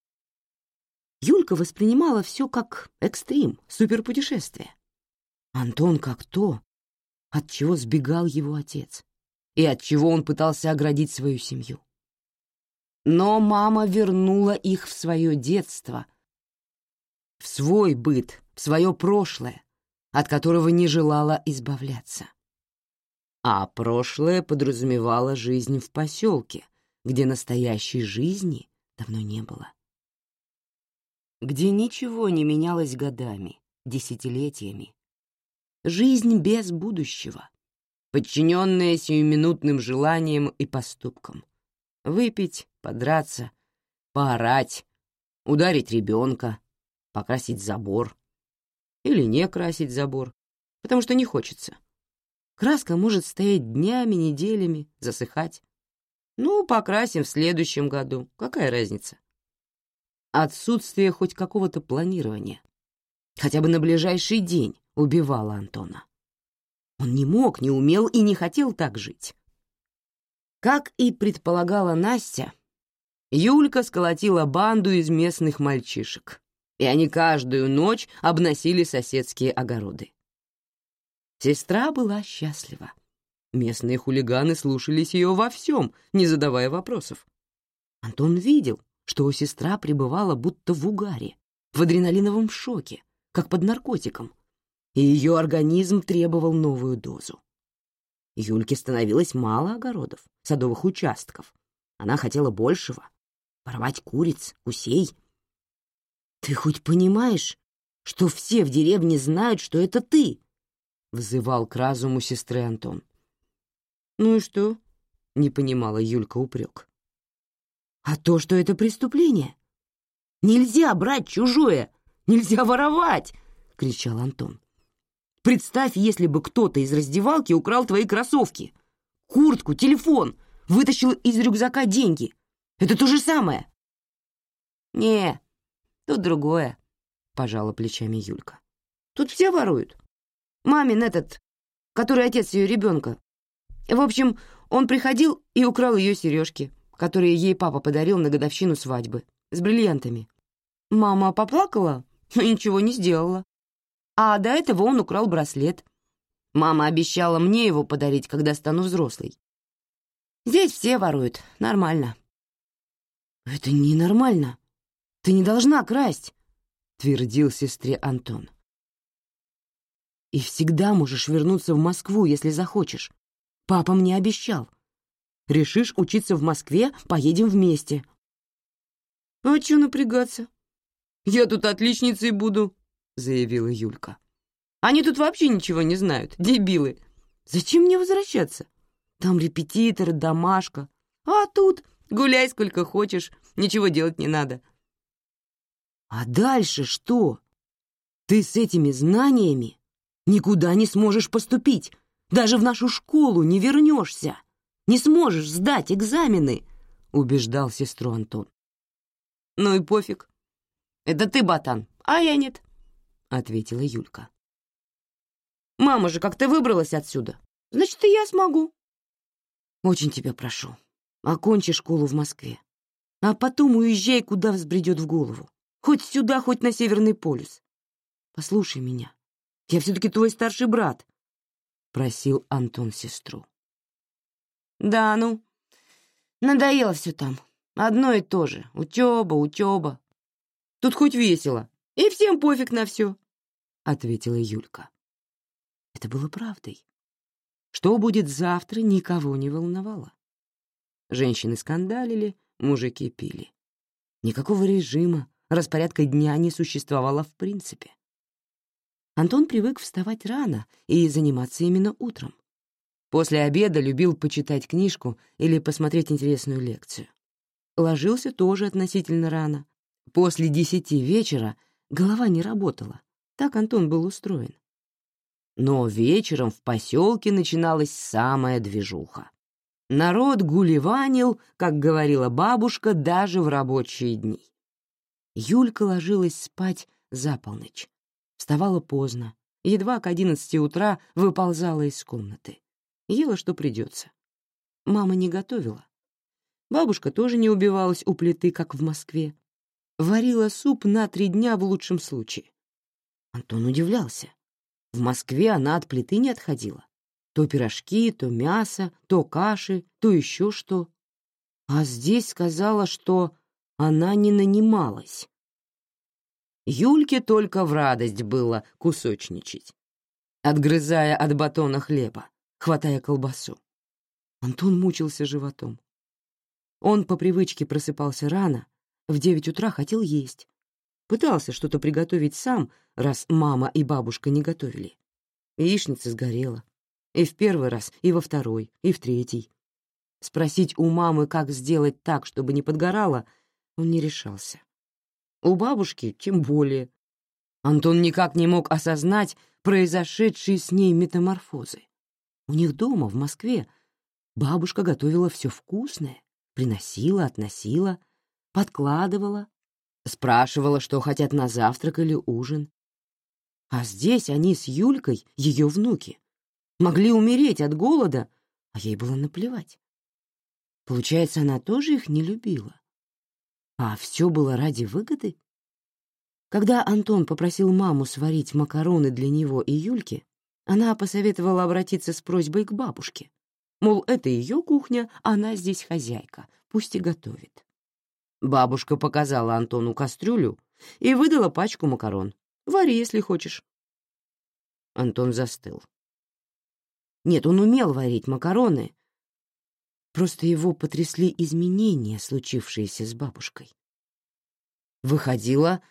Юлька воспринимала все как экстрим, суперпутешествие. Антон как то, от чего сбегал его отец и от чего он пытался оградить свою семью. Но мама вернула их в свое детство, в свой быт, в свое прошлое, от которого не желала избавляться а прошлое подразумевало жизнь в поселке, где настоящей жизни давно не было. Где ничего не менялось годами, десятилетиями. Жизнь без будущего, подчиненная сиюминутным желаниям и поступкам. Выпить, подраться, поорать, ударить ребенка, покрасить забор. Или не красить забор, потому что не хочется — Краска может стоять днями, неделями, засыхать. Ну, покрасим в следующем году. Какая разница? Отсутствие хоть какого-то планирования, хотя бы на ближайший день, убивало Антона. Он не мог, не умел и не хотел так жить. Как и предполагала Настя, Юлька сколотила банду из местных мальчишек, и они каждую ночь обносили соседские огороды. Сестра была счастлива. Местные хулиганы слушались ее во всем, не задавая вопросов. Антон видел, что сестра пребывала будто в угаре, в адреналиновом шоке, как под наркотиком, и ее организм требовал новую дозу. Юльке становилось мало огородов, садовых участков. Она хотела большего — порвать куриц, гусей. «Ты хоть понимаешь, что все в деревне знают, что это ты?» — взывал к разуму сестры Антон. «Ну и что?» — не понимала Юлька упрек. «А то, что это преступление. Нельзя брать чужое, нельзя воровать!» — кричал Антон. «Представь, если бы кто-то из раздевалки украл твои кроссовки, куртку, телефон, вытащил из рюкзака деньги. Это то же самое!» «Не, тут другое», — пожала плечами Юлька. «Тут все воруют. Мамин этот, который отец ее ребенка. В общем, он приходил и украл ее сережки, которые ей папа подарил на годовщину свадьбы, с бриллиантами. Мама поплакала, но ничего не сделала. А до этого он украл браслет. Мама обещала мне его подарить, когда стану взрослой. Здесь все воруют, нормально. «Это ненормально. Ты не должна красть», — твердил сестре Антон. «И всегда можешь вернуться в Москву, если захочешь. Папа мне обещал. Решишь учиться в Москве, поедем вместе». «А чё напрягаться? Я тут отличницей буду», — заявила Юлька. «Они тут вообще ничего не знают, дебилы. Зачем мне возвращаться? Там репетиторы, домашка. А тут гуляй сколько хочешь, ничего делать не надо». «А дальше что? Ты с этими знаниями никуда не сможешь поступить, даже в нашу школу не вернешься, не сможешь сдать экзамены», — убеждал сестру Антон. «Ну и пофиг. Это ты, ботан, а я нет», — ответила Юлька. «Мама же как-то выбралась отсюда. Значит, и я смогу». «Очень тебя прошу, окончи школу в Москве, а потом уезжай, куда взбредет в голову. Хоть сюда, хоть на Северный полюс. Послушай меня, я все-таки твой старший брат», — просил Антон сестру. «Да ну, надоело все там. Одно и то же. Учеба, учеба. Тут хоть весело, и всем пофиг на все», — ответила Юлька. Это было правдой. Что будет завтра, никого не волновало. Женщины скандалили, мужики пили. Никакого режима, распорядка дня не существовало в принципе. Антон привык вставать рано и заниматься именно утром. После обеда любил почитать книжку или посмотреть интересную лекцию. Ложился тоже относительно рано. После десяти вечера голова не работала. Так Антон был устроен. Но вечером в поселке начиналась самая движуха. Народ гулеванил, как говорила бабушка, даже в рабочие дни. Юлька ложилась спать за полночь. Вставала поздно, едва к одиннадцати утра выползала из комнаты. Ела, что придется. Мама не готовила. Бабушка тоже не убивалась у плиты, как в Москве. Варила суп на три дня в лучшем случае. Антон удивлялся. В Москве она от плиты не отходила. То пирожки, то мясо, то каши, то еще что. А здесь сказала, что она не нанималась. Юльке только в радость было кусочничать, отгрызая от батона хлеба, хватая колбасу. Антон мучился животом. Он по привычке просыпался рано, в девять утра хотел есть. Пытался что-то приготовить сам, раз мама и бабушка не готовили. Яичница сгорела. И в первый раз, и во второй, и в третий. Спросить у мамы, как сделать так, чтобы не подгорало, он не решался. У бабушки тем более. Антон никак не мог осознать произошедшие с ней метаморфозы. У них дома, в Москве, бабушка готовила все вкусное, приносила, относила, подкладывала, спрашивала, что хотят на завтрак или ужин. А здесь они с Юлькой, ее внуки, могли умереть от голода, а ей было наплевать. Получается, она тоже их не любила. А все было ради выгоды? Когда Антон попросил маму сварить макароны для него и Юльки, Она посоветовала обратиться с просьбой к бабушке. Мол, это ее кухня, она здесь хозяйка, пусть и готовит. Бабушка показала Антону кастрюлю и выдала пачку макарон. «Вари, если хочешь». Антон застыл. Нет, он умел варить макароны. Просто его потрясли изменения, случившиеся с бабушкой. Выходило,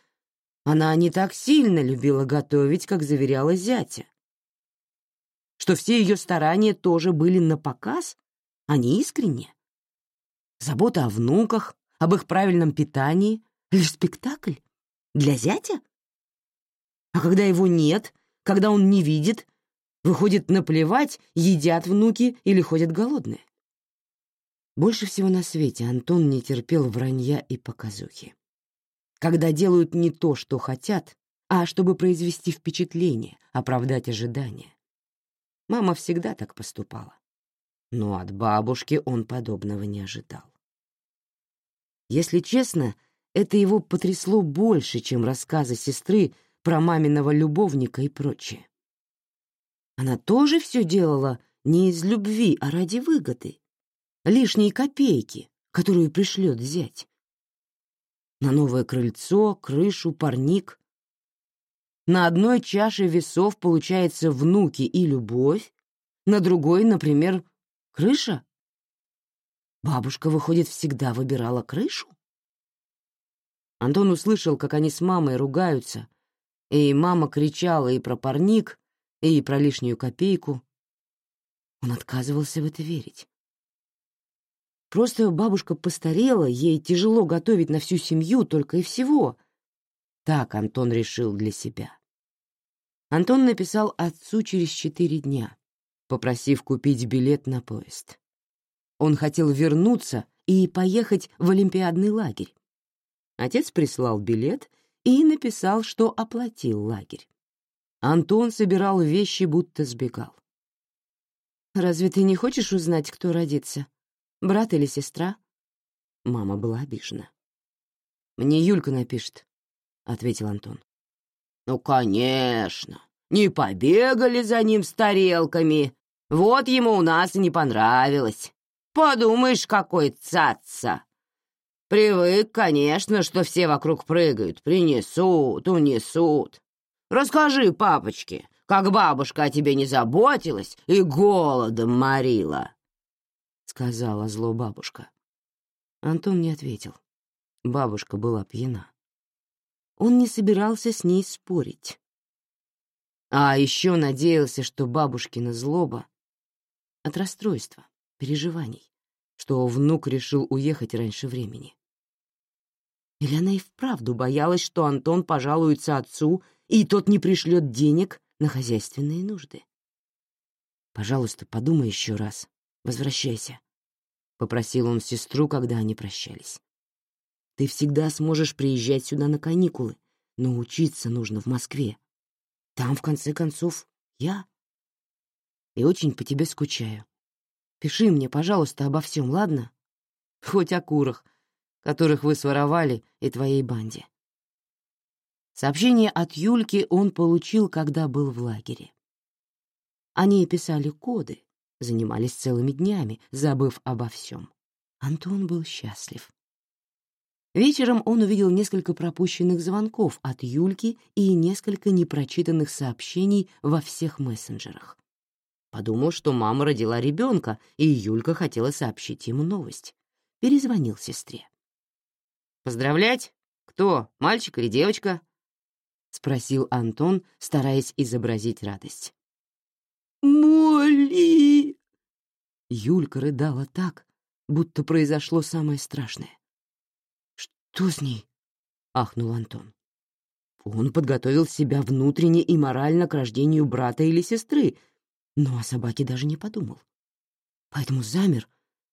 она не так сильно любила готовить, как заверяла зятя. Что все ее старания тоже были на показ, а не искренне. Забота о внуках, об их правильном питании — лишь спектакль? Для зятя? А когда его нет, когда он не видит, выходит наплевать, едят внуки или ходят голодные. Больше всего на свете Антон не терпел вранья и показухи. Когда делают не то, что хотят, а чтобы произвести впечатление, оправдать ожидания. Мама всегда так поступала. Но от бабушки он подобного не ожидал. Если честно, это его потрясло больше, чем рассказы сестры про маминого любовника и прочее. Она тоже все делала не из любви, а ради выгоды, лишней копейки, которую пришлет зять. На новое крыльцо, крышу, парник. На одной чаше весов получается внуки и любовь, на другой, например, крыша. Бабушка, выходит, всегда выбирала крышу? Антон услышал, как они с мамой ругаются, и мама кричала и про парник, и про лишнюю копейку. Он отказывался в это верить. Просто бабушка постарела, ей тяжело готовить на всю семью только и всего. Так Антон решил для себя. Антон написал отцу через четыре дня, попросив купить билет на поезд. Он хотел вернуться и поехать в Олимпиадный лагерь. Отец прислал билет и написал, что оплатил лагерь. Антон собирал вещи, будто сбегал. «Разве ты не хочешь узнать, кто родится? Брат или сестра?» Мама была обижена. «Мне Юлька напишет», — ответил Антон. «Ну, конечно. Не побегали за ним с тарелками. Вот ему у нас и не понравилось. Подумаешь, какой цаца! Привык, конечно, что все вокруг прыгают, принесут, унесут. Расскажи папочке, как бабушка о тебе не заботилась и голодом морила, — сказала зло бабушка. Антон не ответил. Бабушка была пьяна. Он не собирался с ней спорить. А еще надеялся, что бабушкина злоба от расстройства, переживаний что внук решил уехать раньше времени. Или она и вправду боялась, что Антон пожалуется отцу, и тот не пришлет денег на хозяйственные нужды. «Пожалуйста, подумай еще раз. Возвращайся», — попросил он сестру, когда они прощались. «Ты всегда сможешь приезжать сюда на каникулы, но учиться нужно в Москве. Там, в конце концов, я. И очень по тебе скучаю. Пиши мне, пожалуйста, обо всем, ладно? Хоть о курах, которых вы своровали, и твоей банде. Сообщение от Юльки он получил, когда был в лагере. Они писали коды, занимались целыми днями, забыв обо всем. Антон был счастлив. Вечером он увидел несколько пропущенных звонков от Юльки и несколько непрочитанных сообщений во всех мессенджерах. Подумал, что мама родила ребенка, и Юлька хотела сообщить ему новость. Перезвонил сестре. «Поздравлять? Кто, мальчик или девочка?» — спросил Антон, стараясь изобразить радость. «Молли!» Юлька рыдала так, будто произошло самое страшное. «Что с ней?» — ахнул Антон. Он подготовил себя внутренне и морально к рождению брата или сестры, но о собаке даже не подумал. Поэтому замер,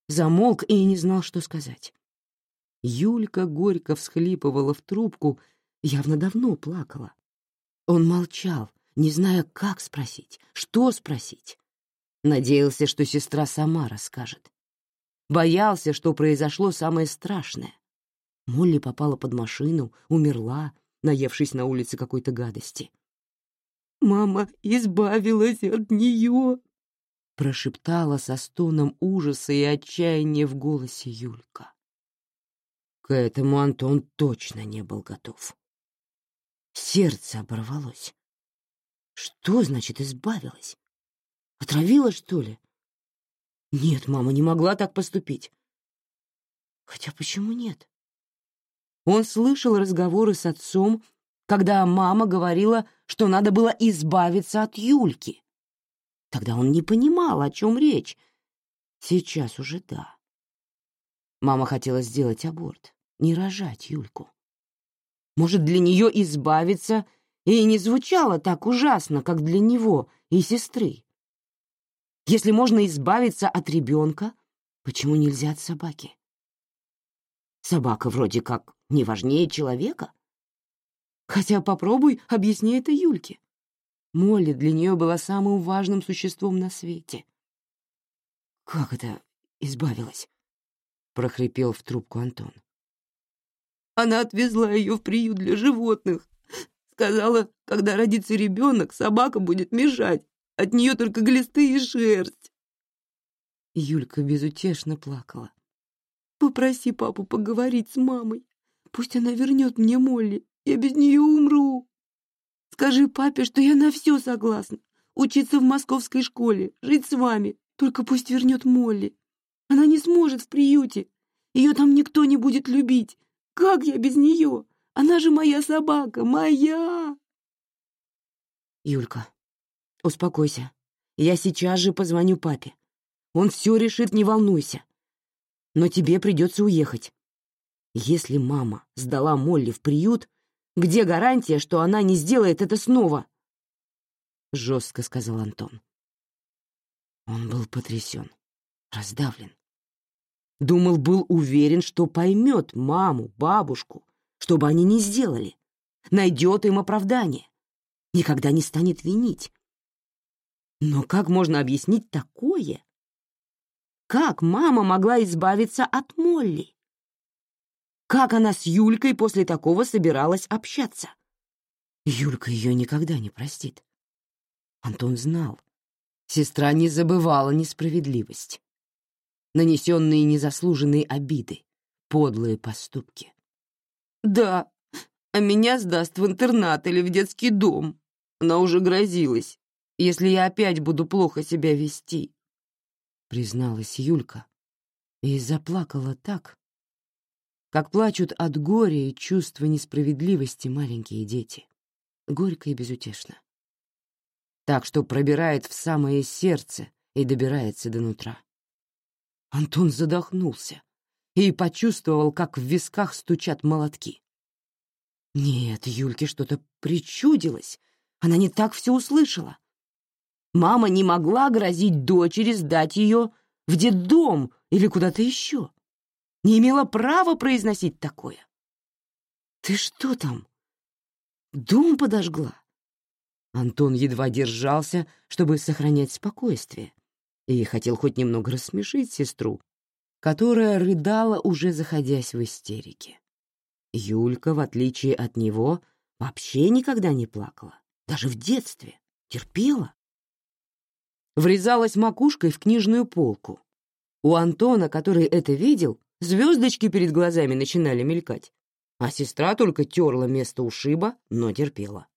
замолк и не знал, что сказать. Юлька горько всхлипывала в трубку, явно давно плакала. Он молчал, не зная, как спросить, что спросить. Надеялся, что сестра сама расскажет. Боялся, что произошло самое страшное. Молли попала под машину, умерла, наевшись на улице какой-то гадости. Мама избавилась от нее!» Прошептала со стоном ужаса и отчаяния в голосе Юлька. К этому Антон точно не был готов. Сердце оборвалось. Что значит избавилась? Отравила, что ли? Нет, мама не могла так поступить. Хотя почему нет? Он слышал разговоры с отцом, когда мама говорила, что надо было избавиться от Юльки. Тогда он не понимал, о чем речь. Сейчас уже да. Мама хотела сделать аборт, не рожать Юльку. Может, для нее избавиться и не звучало так ужасно, как для него и сестры. Если можно избавиться от ребенка, почему нельзя от собаки? Собака вроде как не важнее человека. Хотя попробуй объясни это Юльке. Молли для нее была самым важным существом на свете. «Как это избавилась?» — прохрипел в трубку Антон. Она отвезла ее в приют для животных. Сказала, когда родится ребенок, собака будет мешать. От нее только глисты и шерсть. Юлька безутешно плакала. «Попроси папу поговорить с мамой. Пусть она вернет мне Молли. Я без нее умру. Скажи папе, что я на все согласна. Учиться в московской школе, жить с вами. Только пусть вернет Молли. Она не сможет в приюте. Ее там никто не будет любить. Как я без нее? Она же моя собака, моя!» «Юлька, успокойся. Я сейчас же позвоню папе. Он все решит, не волнуйся. Но тебе придется уехать. Если мама сдала Молли в приют, где гарантия, что она не сделает это снова?» Жестко сказал Антон. Он был потрясен, раздавлен. Думал, был уверен, что поймет маму, бабушку, что бы они ни сделали, найдет им оправдание, никогда не станет винить. Но как можно объяснить такое? Как мама могла избавиться от Молли? Как она с Юлькой после такого собиралась общаться? Юлька ее никогда не простит. Антон знал. Сестра не забывала несправедливость. Нанесенные незаслуженные обиды, подлые поступки. «Да, а меня сдаст в интернат или в детский дом. Она уже грозилась, если я опять буду плохо себя вести», — призналась Юлька и заплакала так, как плачут от горя и чувства несправедливости маленькие дети, горько и безутешно. Так что пробирает в самое сердце и добирается до нутра. Антон задохнулся и почувствовал, как в висках стучат молотки. Нет, Юльке что-то причудилось, она не так все услышала. Мама не могла грозить дочери сдать ее в детдом или куда-то еще не имела права произносить такое. «Ты что там? Дом подожгла?» Антон едва держался, чтобы сохранять спокойствие, и хотел хоть немного рассмешить сестру, которая рыдала, уже заходясь в истерике. Юлька, в отличие от него, вообще никогда не плакала, даже в детстве, терпела. Врезалась макушкой в книжную полку. У Антона, который это видел, Звездочки перед глазами начинали мелькать, а сестра только терла место ушиба, но терпела.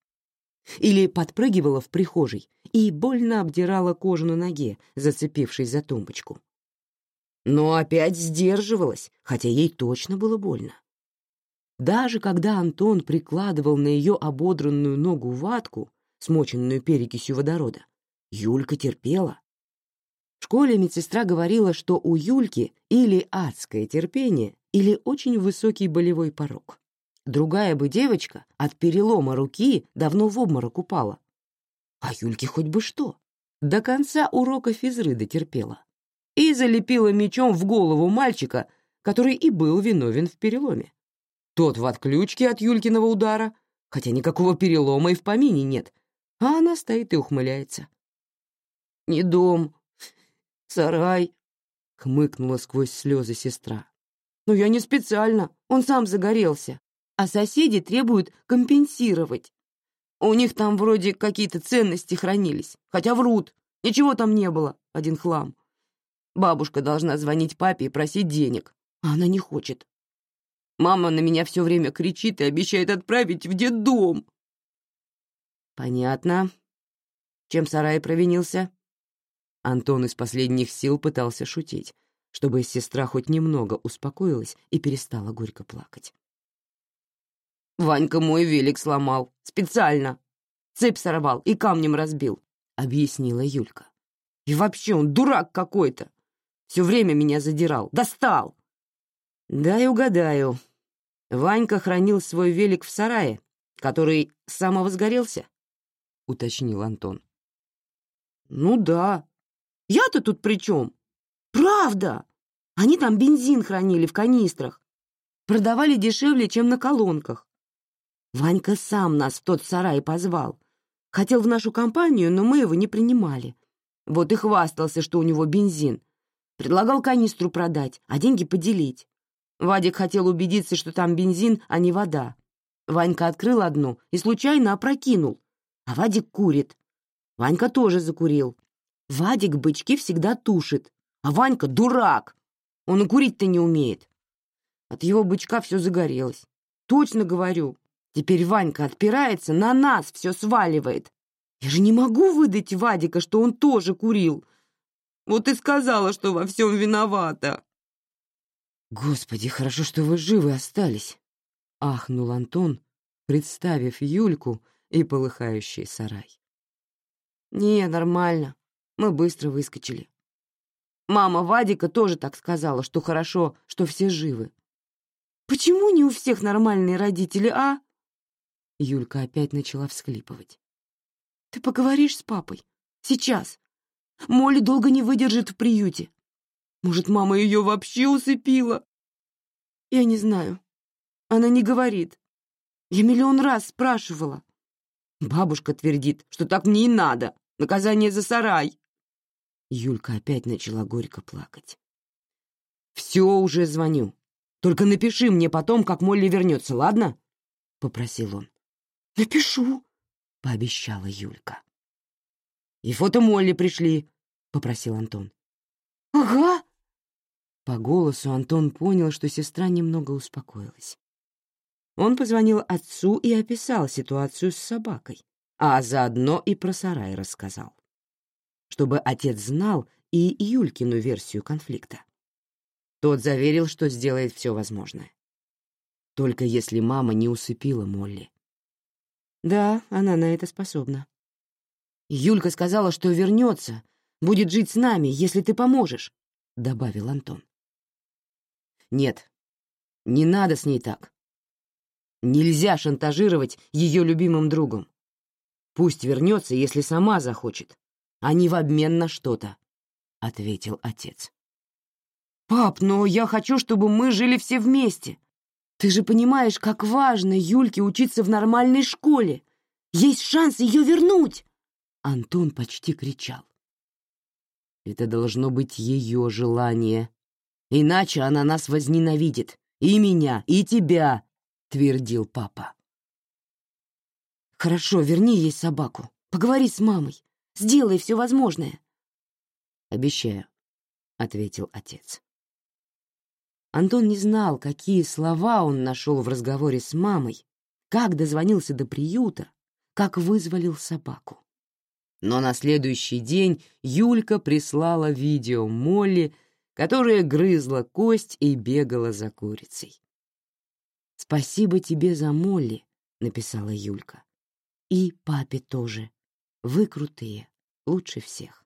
Или подпрыгивала в прихожей и больно обдирала кожу на ноге, зацепившись за тумбочку. Но опять сдерживалась, хотя ей точно было больно. Даже когда Антон прикладывал на ее ободранную ногу ватку, смоченную перекисью водорода, Юлька терпела, в школе медсестра говорила, что у Юльки или адское терпение, или очень высокий болевой порог. Другая бы девочка от перелома руки давно в обморок упала. А Юльке хоть бы что. До конца урока физры дотерпела. И залепила мечом в голову мальчика, который и был виновен в переломе. Тот в отключке от Юлькиного удара, хотя никакого перелома и в помине нет, а она стоит и ухмыляется. «Не дом, «Сарай!» — хмыкнула сквозь слезы сестра. «Но я не специально, он сам загорелся, а соседи требуют компенсировать. У них там вроде какие-то ценности хранились, хотя врут. Ничего там не было, один хлам. Бабушка должна звонить папе и просить денег, а она не хочет. Мама на меня все время кричит и обещает отправить в детдом. Понятно. Чем Сарай провинился? Антон из последних сил пытался шутить, чтобы сестра хоть немного успокоилась и перестала горько плакать. «Ванька мой велик сломал. Специально. Цепь сорвал и камнем разбил», — объяснила Юлька. «И вообще он дурак какой-то. Все время меня задирал. Достал!» «Дай угадаю. Ванька хранил свой велик в сарае, который самовозгорелся?» — уточнил Антон. «Ну да. Я-то тут при чем? Правда! Они там бензин хранили в канистрах. Продавали дешевле, чем на колонках. Ванька сам нас в тот сарай позвал. Хотел в нашу компанию, но мы его не принимали. Вот и хвастался, что у него бензин. Предлагал канистру продать, а деньги поделить. Вадик хотел убедиться, что там бензин, а не вода. Ванька открыл одну и случайно опрокинул. А Вадик курит. Ванька тоже закурил. Вадик бычки всегда тушит, а Ванька дурак. Он и курить-то не умеет. От его бычка все загорелось. Точно говорю. Теперь Ванька отпирается, на нас все сваливает. Я же не могу выдать Вадика, что он тоже курил. Вот и сказала, что во всем виновата. «Господи, хорошо, что вы живы остались!» — ахнул Антон, представив Юльку и полыхающий сарай. «Не, нормально. Мы быстро выскочили. Мама Вадика тоже так сказала, что хорошо, что все живы. Почему не у всех нормальные родители, а?» Юлька опять начала всхлипывать. «Ты поговоришь с папой? Сейчас. Молли долго не выдержит в приюте. Может, мама ее вообще усыпила? Я не знаю. Она не говорит. Я миллион раз спрашивала. Бабушка твердит, что так мне и надо. Наказание за сарай. Юлька опять начала горько плакать. «Все уже звоню. Только напиши мне потом, как Молли вернется, ладно?» — попросил он. «Напишу», — пообещала Юлька. «И фото Молли пришли», — попросил Антон. «Ага», по голосу Антон понял, что сестра немного успокоилась. Он позвонил отцу и описал ситуацию с собакой, а заодно и про сарай рассказал. Чтобы отец знал и Юлькину версию конфликта. Тот заверил, что сделает все возможное. Только если мама не усыпила Молли. Да, она на это способна. Юлька сказала, что вернется, будет жить с нами, если ты поможешь, — добавил Антон. Нет, не надо с ней так. Нельзя шантажировать ее любимым другом. Пусть вернется, если сама захочет, а не в обмен на что-то, — ответил отец. «Пап, но я хочу, чтобы мы жили все вместе. Ты же понимаешь, как важно Юльке учиться в нормальной школе. Есть шанс ее вернуть!» Антон почти кричал. «Это должно быть ее желание, Иначе она нас возненавидит. И меня, и тебя, — твердил папа. Хорошо, верни ей собаку. Поговори с мамой. Сделай все возможное. Обещаю, — ответил отец. Антон не знал, какие слова он нашел в разговоре с мамой, как дозвонился до приюта, как вызволил собаку. Но на следующий день Юлька прислала видео Молли, которая грызла кость и бегала за курицей. «Спасибо тебе за Молли», — написала Юлька. «И папе тоже. Вы крутые, лучше всех».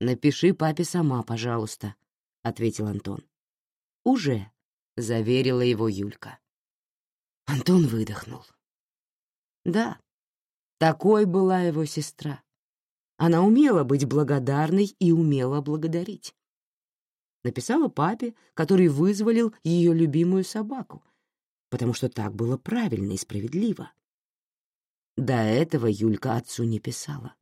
«Напиши папе сама, пожалуйста», — ответил Антон. «Уже», — заверила его Юлька. Антон выдохнул. Да, такой была его сестра. Она умела быть благодарной и умела благодарить. Написала папе, который вызволил ее любимую собаку, потому что так было правильно и справедливо. До этого Юлька отцу не писала.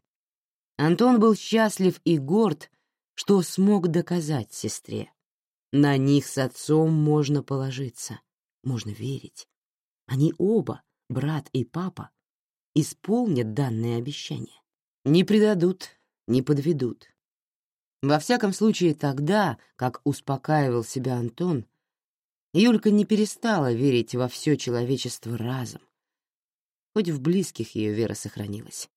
Антон был счастлив и горд, что смог доказать сестре. На них с отцом можно положиться, можно верить. Они оба, брат и папа, исполнят данное обещание. Не предадут, не подведут. Во всяком случае, тогда, как успокаивал себя Антон, Юлька не перестала верить во все человечество разом, хоть в близких ее вера сохранилась.